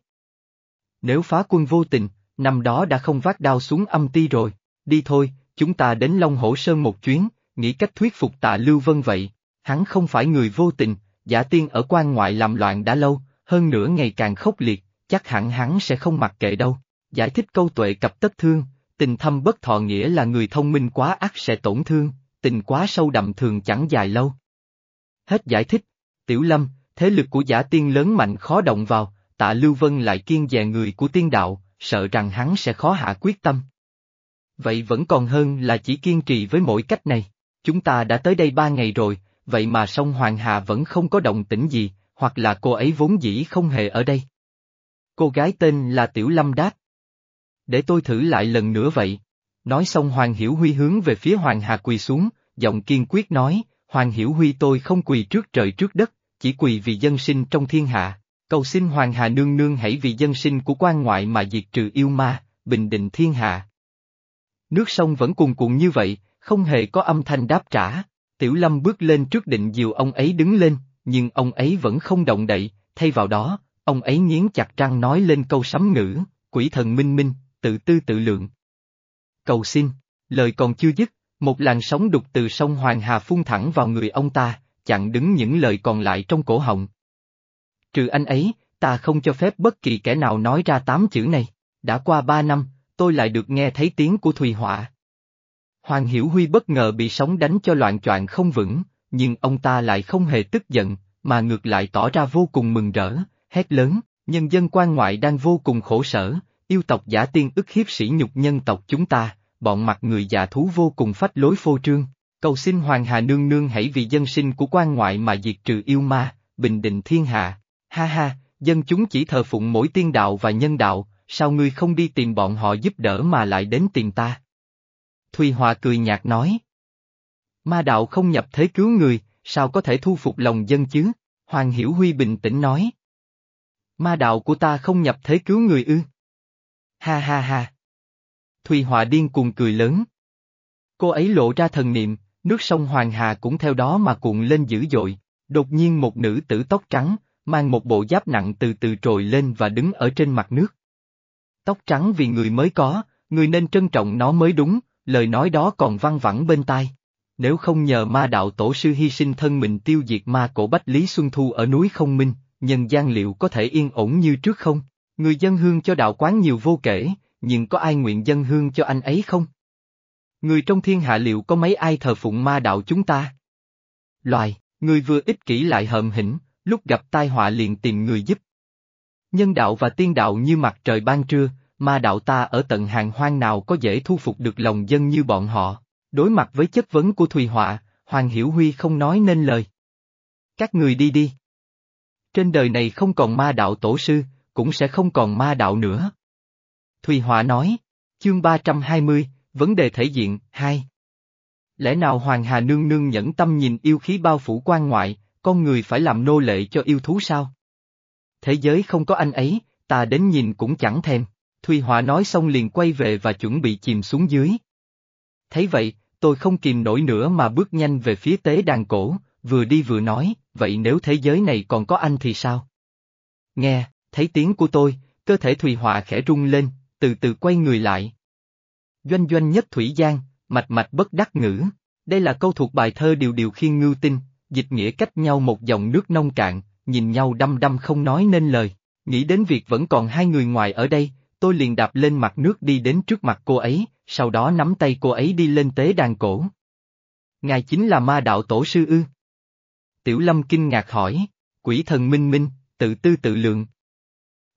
Speaker 1: Nếu phá quân vô tình, năm đó đã không vác đao xuống âm ti rồi, đi thôi, chúng ta đến Long Hổ Sơn một chuyến, nghĩ cách thuyết phục tạ Lưu Vân vậy. Hắn không phải người vô tình, giả tiên ở quan ngoại làm loạn đã lâu, hơn nữa ngày càng khốc liệt, chắc hẳn hắn sẽ không mặc kệ đâu. Giải thích câu tuệ cập tất thương, tình thâm bất thọ nghĩa là người thông minh quá ác sẽ tổn thương, tình quá sâu đậm thường chẳng dài lâu. Hết giải thích, Tiểu Lâm, thế lực của giả tiên lớn mạnh khó động vào, tạ Lưu Vân lại kiên dè người của tiên đạo, sợ rằng hắn sẽ khó hạ quyết tâm. Vậy vẫn còn hơn là chỉ kiên trì với mỗi cách này, chúng ta đã tới đây ba ngày rồi, vậy mà sông Hoàng Hà vẫn không có động tĩnh gì, hoặc là cô ấy vốn dĩ không hề ở đây. Cô gái tên là Tiểu Lâm đáp. Để tôi thử lại lần nữa vậy. Nói xong Hoàng Hiểu Huy hướng về phía Hoàng Hà quỳ xuống, giọng kiên quyết nói, Hoàng Hiểu Huy tôi không quỳ trước trời trước đất, chỉ quỳ vì dân sinh trong thiên hạ, cầu xin Hoàng Hà nương nương hãy vì dân sinh của quan ngoại mà diệt trừ yêu ma, bình định thiên hạ. Nước sông vẫn cuồn cuộn như vậy, không hề có âm thanh đáp trả, Tiểu Lâm bước lên trước định dìu ông ấy đứng lên, nhưng ông ấy vẫn không động đậy, thay vào đó, ông ấy nghiến chặt răng nói lên câu sấm ngữ, quỷ thần minh minh, tự tư tự lượng. Cầu xin, lời còn chưa dứt, một làn sóng đục từ sông Hoàng Hà phun thẳng vào người ông ta, chặn đứng những lời còn lại trong cổ họng. Trừ anh ấy, ta không cho phép bất kỳ kẻ nào nói ra tám chữ này. Đã qua ba năm, tôi lại được nghe thấy tiếng của Thùy Họa. Hoàng Hiểu Huy bất ngờ bị sóng đánh cho loạn choạng không vững, nhưng ông ta lại không hề tức giận, mà ngược lại tỏ ra vô cùng mừng rỡ, hét lớn, nhân dân quan ngoại đang vô cùng khổ sở, yêu tộc giả tiên ức hiếp sĩ nhục nhân tộc chúng ta, bọn mặt người già thú vô cùng phách lối phô trương, cầu xin Hoàng Hà Nương Nương hãy vì dân sinh của quan ngoại mà diệt trừ yêu ma, bình định thiên hạ, ha ha, dân chúng chỉ thờ phụng mỗi tiên đạo và nhân đạo, sao ngươi không đi tìm bọn họ giúp đỡ mà lại đến tìm ta? Thùy Hòa cười nhạt nói. Ma đạo không nhập thế cứu người, sao có thể thu phục lòng dân chứ? Hoàng Hiểu Huy bình tĩnh nói. Ma đạo của ta không nhập thế cứu người ư? Ha ha ha. Thùy Hòa điên cuồng cười lớn. Cô ấy lộ ra thần niệm, nước sông Hoàng Hà cũng theo đó mà cuộn lên dữ dội. Đột nhiên một nữ tử tóc trắng, mang một bộ giáp nặng từ từ trồi lên và đứng ở trên mặt nước. Tóc trắng vì người mới có, người nên trân trọng nó mới đúng, lời nói đó còn văng vẳng bên tai. Nếu không nhờ ma đạo tổ sư hy sinh thân mình tiêu diệt ma cổ Bách Lý Xuân Thu ở núi không minh, nhân gian liệu có thể yên ổn như trước không? Người dân hương cho đạo quán nhiều vô kể, nhưng có ai nguyện dân hương cho anh ấy không? Người trong thiên hạ liệu có mấy ai thờ phụng ma đạo chúng ta? Loài, người vừa ích kỷ lại hợm hỉnh, lúc gặp tai họa liền tìm người giúp. Nhân đạo và tiên đạo như mặt trời ban trưa, ma đạo ta ở tận hàng hoang nào có dễ thu phục được lòng dân như bọn họ. Đối mặt với chất vấn của Thùy Họa, Hoàng Hiểu Huy không nói nên lời. Các người đi đi. Trên đời này không còn ma đạo tổ sư, cũng sẽ không còn ma đạo nữa. Thùy Họa nói, chương 320, vấn đề thể diện, 2. Lẽ nào Hoàng Hà Nương Nương nhẫn tâm nhìn yêu khí bao phủ quan ngoại, con người phải làm nô lệ cho yêu thú sao? Thế giới không có anh ấy, ta đến nhìn cũng chẳng thèm. Thùy Họa nói xong liền quay về và chuẩn bị chìm xuống dưới. Thấy vậy, tôi không kìm nổi nữa mà bước nhanh về phía tế đàn cổ, vừa đi vừa nói, vậy nếu thế giới này còn có anh thì sao? Nghe, thấy tiếng của tôi, cơ thể Thùy Họa khẽ rung lên, từ từ quay người lại. Doanh doanh nhất Thủy Giang, mạch mạch bất đắc ngữ. Đây là câu thuộc bài thơ Điều Điều Khiên Ngưu Tinh, dịch nghĩa cách nhau một dòng nước nông cạn, nhìn nhau đăm đăm không nói nên lời. Nghĩ đến việc vẫn còn hai người ngoài ở đây, tôi liền đạp lên mặt nước đi đến trước mặt cô ấy, sau đó nắm tay cô ấy đi lên tế đàn cổ. Ngài chính là ma đạo tổ sư ư? Tiểu Lâm kinh ngạc hỏi, quỷ thần minh minh, tự tư tự lượng.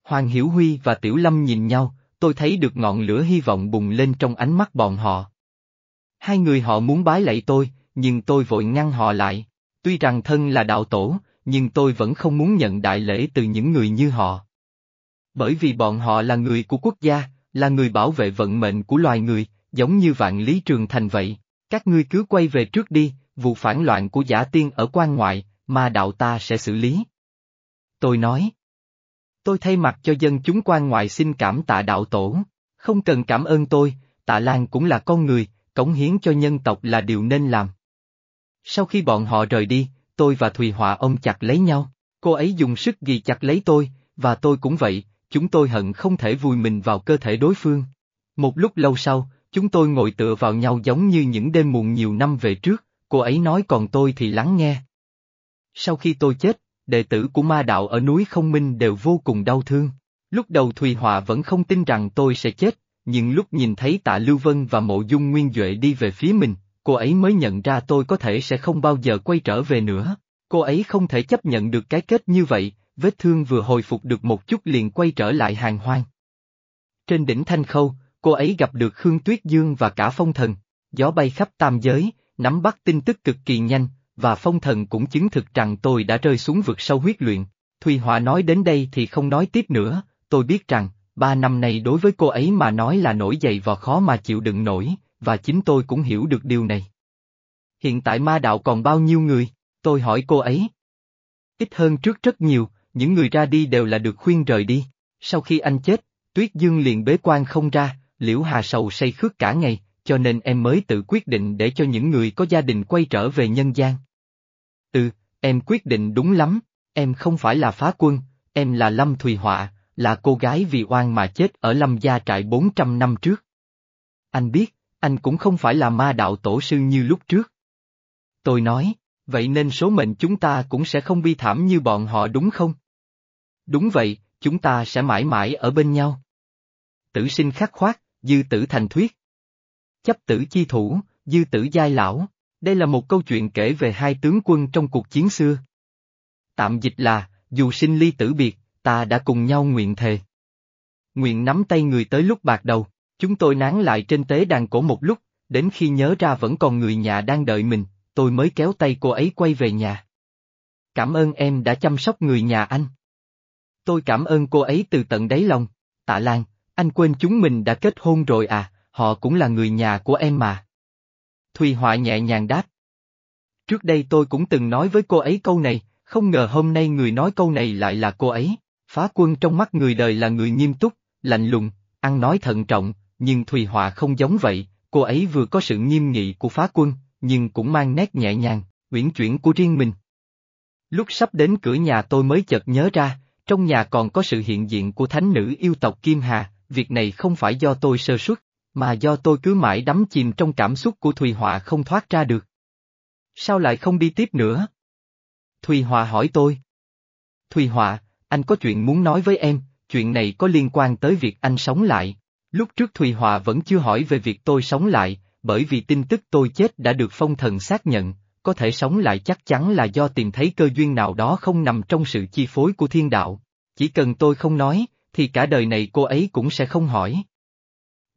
Speaker 1: Hoàng Hiểu Huy và Tiểu Lâm nhìn nhau, tôi thấy được ngọn lửa hy vọng bùng lên trong ánh mắt bọn họ. Hai người họ muốn bái lạy tôi, nhưng tôi vội ngăn họ lại. Tuy rằng thân là đạo tổ, nhưng tôi vẫn không muốn nhận đại lễ từ những người như họ. Bởi vì bọn họ là người của quốc gia, là người bảo vệ vận mệnh của loài người, giống như vạn lý trường thành vậy. Các ngươi cứ quay về trước đi, vụ phản loạn của giả tiên ở quan ngoại, mà đạo ta sẽ xử lý. Tôi nói. Tôi thay mặt cho dân chúng quan ngoại xin cảm tạ đạo tổ, không cần cảm ơn tôi, tạ Lan cũng là con người, cống hiến cho nhân tộc là điều nên làm. Sau khi bọn họ rời đi, tôi và Thùy Họa ông chặt lấy nhau, cô ấy dùng sức ghi chặt lấy tôi, và tôi cũng vậy, chúng tôi hận không thể vùi mình vào cơ thể đối phương. Một lúc lâu sau, chúng tôi ngồi tựa vào nhau giống như những đêm muộn nhiều năm về trước, cô ấy nói còn tôi thì lắng nghe. Sau khi tôi chết, đệ tử của ma đạo ở núi không minh đều vô cùng đau thương. Lúc đầu Thùy Họa vẫn không tin rằng tôi sẽ chết, nhưng lúc nhìn thấy tạ Lưu Vân và mộ dung nguyên Duệ đi về phía mình, cô ấy mới nhận ra tôi có thể sẽ không bao giờ quay trở về nữa. Cô ấy không thể chấp nhận được cái kết như vậy, vết thương vừa hồi phục được một chút liền quay trở lại hàng hoang. Trên đỉnh Thanh Khâu, cô ấy gặp được Khương Tuyết Dương và cả phong thần, gió bay khắp tam giới, nắm bắt tin tức cực kỳ nhanh, và phong thần cũng chứng thực rằng tôi đã rơi xuống vực sâu huyết luyện. Thùy Họa nói đến đây thì không nói tiếp nữa, tôi biết rằng, ba năm này đối với cô ấy mà nói là nổi dậy và khó mà chịu đựng nổi, và chính tôi cũng hiểu được điều này. Hiện tại ma đạo còn bao nhiêu người? Tôi hỏi cô ấy. Ít hơn trước rất nhiều, những người ra đi đều là được khuyên rời đi. Sau khi anh chết, Tuyết Dương liền bế quan không ra, Liễu Hà sầu say khước cả ngày, cho nên em mới tự quyết định để cho những người có gia đình quay trở về nhân gian. Ừ, em quyết định đúng lắm, em không phải là phá quân, em là Lâm Thùy Họa, là cô gái vì oan mà chết ở lâm gia trại 400 năm trước. Anh biết, anh cũng không phải là ma đạo tổ sư như lúc trước. Tôi nói, vậy nên số mệnh chúng ta cũng sẽ không bi thảm như bọn họ đúng không? Đúng vậy, chúng ta sẽ mãi mãi ở bên nhau. Tử sinh khắc khoát, dư tử thành thuyết. Chấp tử chi thủ, dư tử giai lão, đây là một câu chuyện kể về hai tướng quân trong cuộc chiến xưa. Tạm dịch là, dù sinh ly tử biệt, ta đã cùng nhau nguyện thề. Nguyện nắm tay người tới lúc bạc đầu, chúng tôi nán lại trên tế đàn cổ một lúc, đến khi nhớ ra vẫn còn người nhà đang đợi mình, tôi mới kéo tay cô ấy quay về nhà. Cảm ơn em đã chăm sóc người nhà anh. Tôi cảm ơn cô ấy từ tận đáy lòng. Tạ Lan, anh quên chúng mình đã kết hôn rồi à, họ cũng là người nhà của em mà. Thùy Họa nhẹ nhàng đáp. Trước đây tôi cũng từng nói với cô ấy câu này, không ngờ hôm nay người nói câu này lại là cô ấy. Phá quân trong mắt người đời là người nghiêm túc, lạnh lùng, ăn nói thận trọng, nhưng Thùy Họa không giống vậy, cô ấy vừa có sự nghiêm nghị của phá quân, nhưng cũng mang nét nhẹ nhàng, uyển chuyển của riêng mình. Lúc sắp đến cửa nhà tôi mới chợt nhớ ra, trong nhà còn có sự hiện diện của thánh nữ yêu tộc Kim Hà, việc này không phải do tôi sơ suất, mà do tôi cứ mãi đắm chìm trong cảm xúc của Thùy Họa không thoát ra được. Sao lại không đi tiếp nữa? Thùy Họa hỏi tôi. Thùy Họa, anh có chuyện muốn nói với em, chuyện này có liên quan tới việc anh sống lại. Lúc trước Thùy Họa vẫn chưa hỏi về việc tôi sống lại, bởi vì tin tức tôi chết đã được phong thần xác nhận, có thể sống lại chắc chắn là do tìm thấy cơ duyên nào đó không nằm trong sự chi phối của thiên đạo. Chỉ cần tôi không nói, thì cả đời này cô ấy cũng sẽ không hỏi.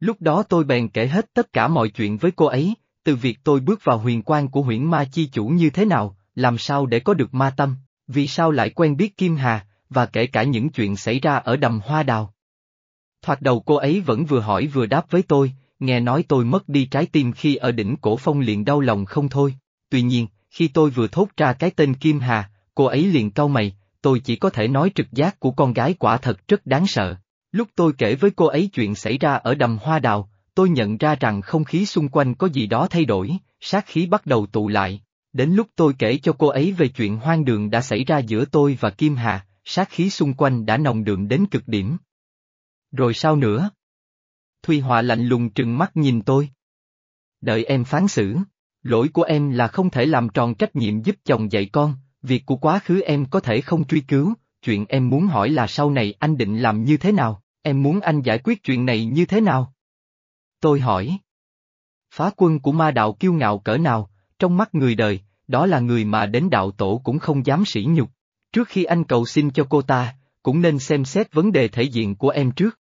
Speaker 1: Lúc đó tôi bèn kể hết tất cả mọi chuyện với cô ấy, từ việc tôi bước vào huyền quan của huyễn ma chi chủ như thế nào, làm sao để có được ma tâm, vì sao lại quen biết Kim Hà, và kể cả những chuyện xảy ra ở đầm hoa đào. Thoạt đầu cô ấy vẫn vừa hỏi vừa đáp với tôi, nghe nói tôi mất đi trái tim khi ở đỉnh cổ phong liền đau lòng không thôi. Tuy nhiên, khi tôi vừa thốt ra cái tên Kim Hà, cô ấy liền cau mày, tôi chỉ có thể nói trực giác của con gái quả thật rất đáng sợ. Lúc tôi kể với cô ấy chuyện xảy ra ở đầm hoa đào, tôi nhận ra rằng không khí xung quanh có gì đó thay đổi, sát khí bắt đầu tụ lại. Đến lúc tôi kể cho cô ấy về chuyện hoang đường đã xảy ra giữa tôi và Kim Hà, sát khí xung quanh đã nồng đượm đến cực điểm. Rồi sao nữa? Thuy Họa lạnh lùng trừng mắt nhìn tôi. Đợi em phán xử, lỗi của em là không thể làm tròn trách nhiệm giúp chồng dạy con, việc của quá khứ em có thể không truy cứu, chuyện em muốn hỏi là sau này anh định làm như thế nào, em muốn anh giải quyết chuyện này như thế nào? Tôi hỏi. Phá quân của ma đạo kiêu ngạo cỡ nào, trong mắt người đời, đó là người mà đến đạo tổ cũng không dám sỉ nhục. Trước khi anh cầu xin cho cô ta, cũng nên xem xét vấn đề thể diện của em trước.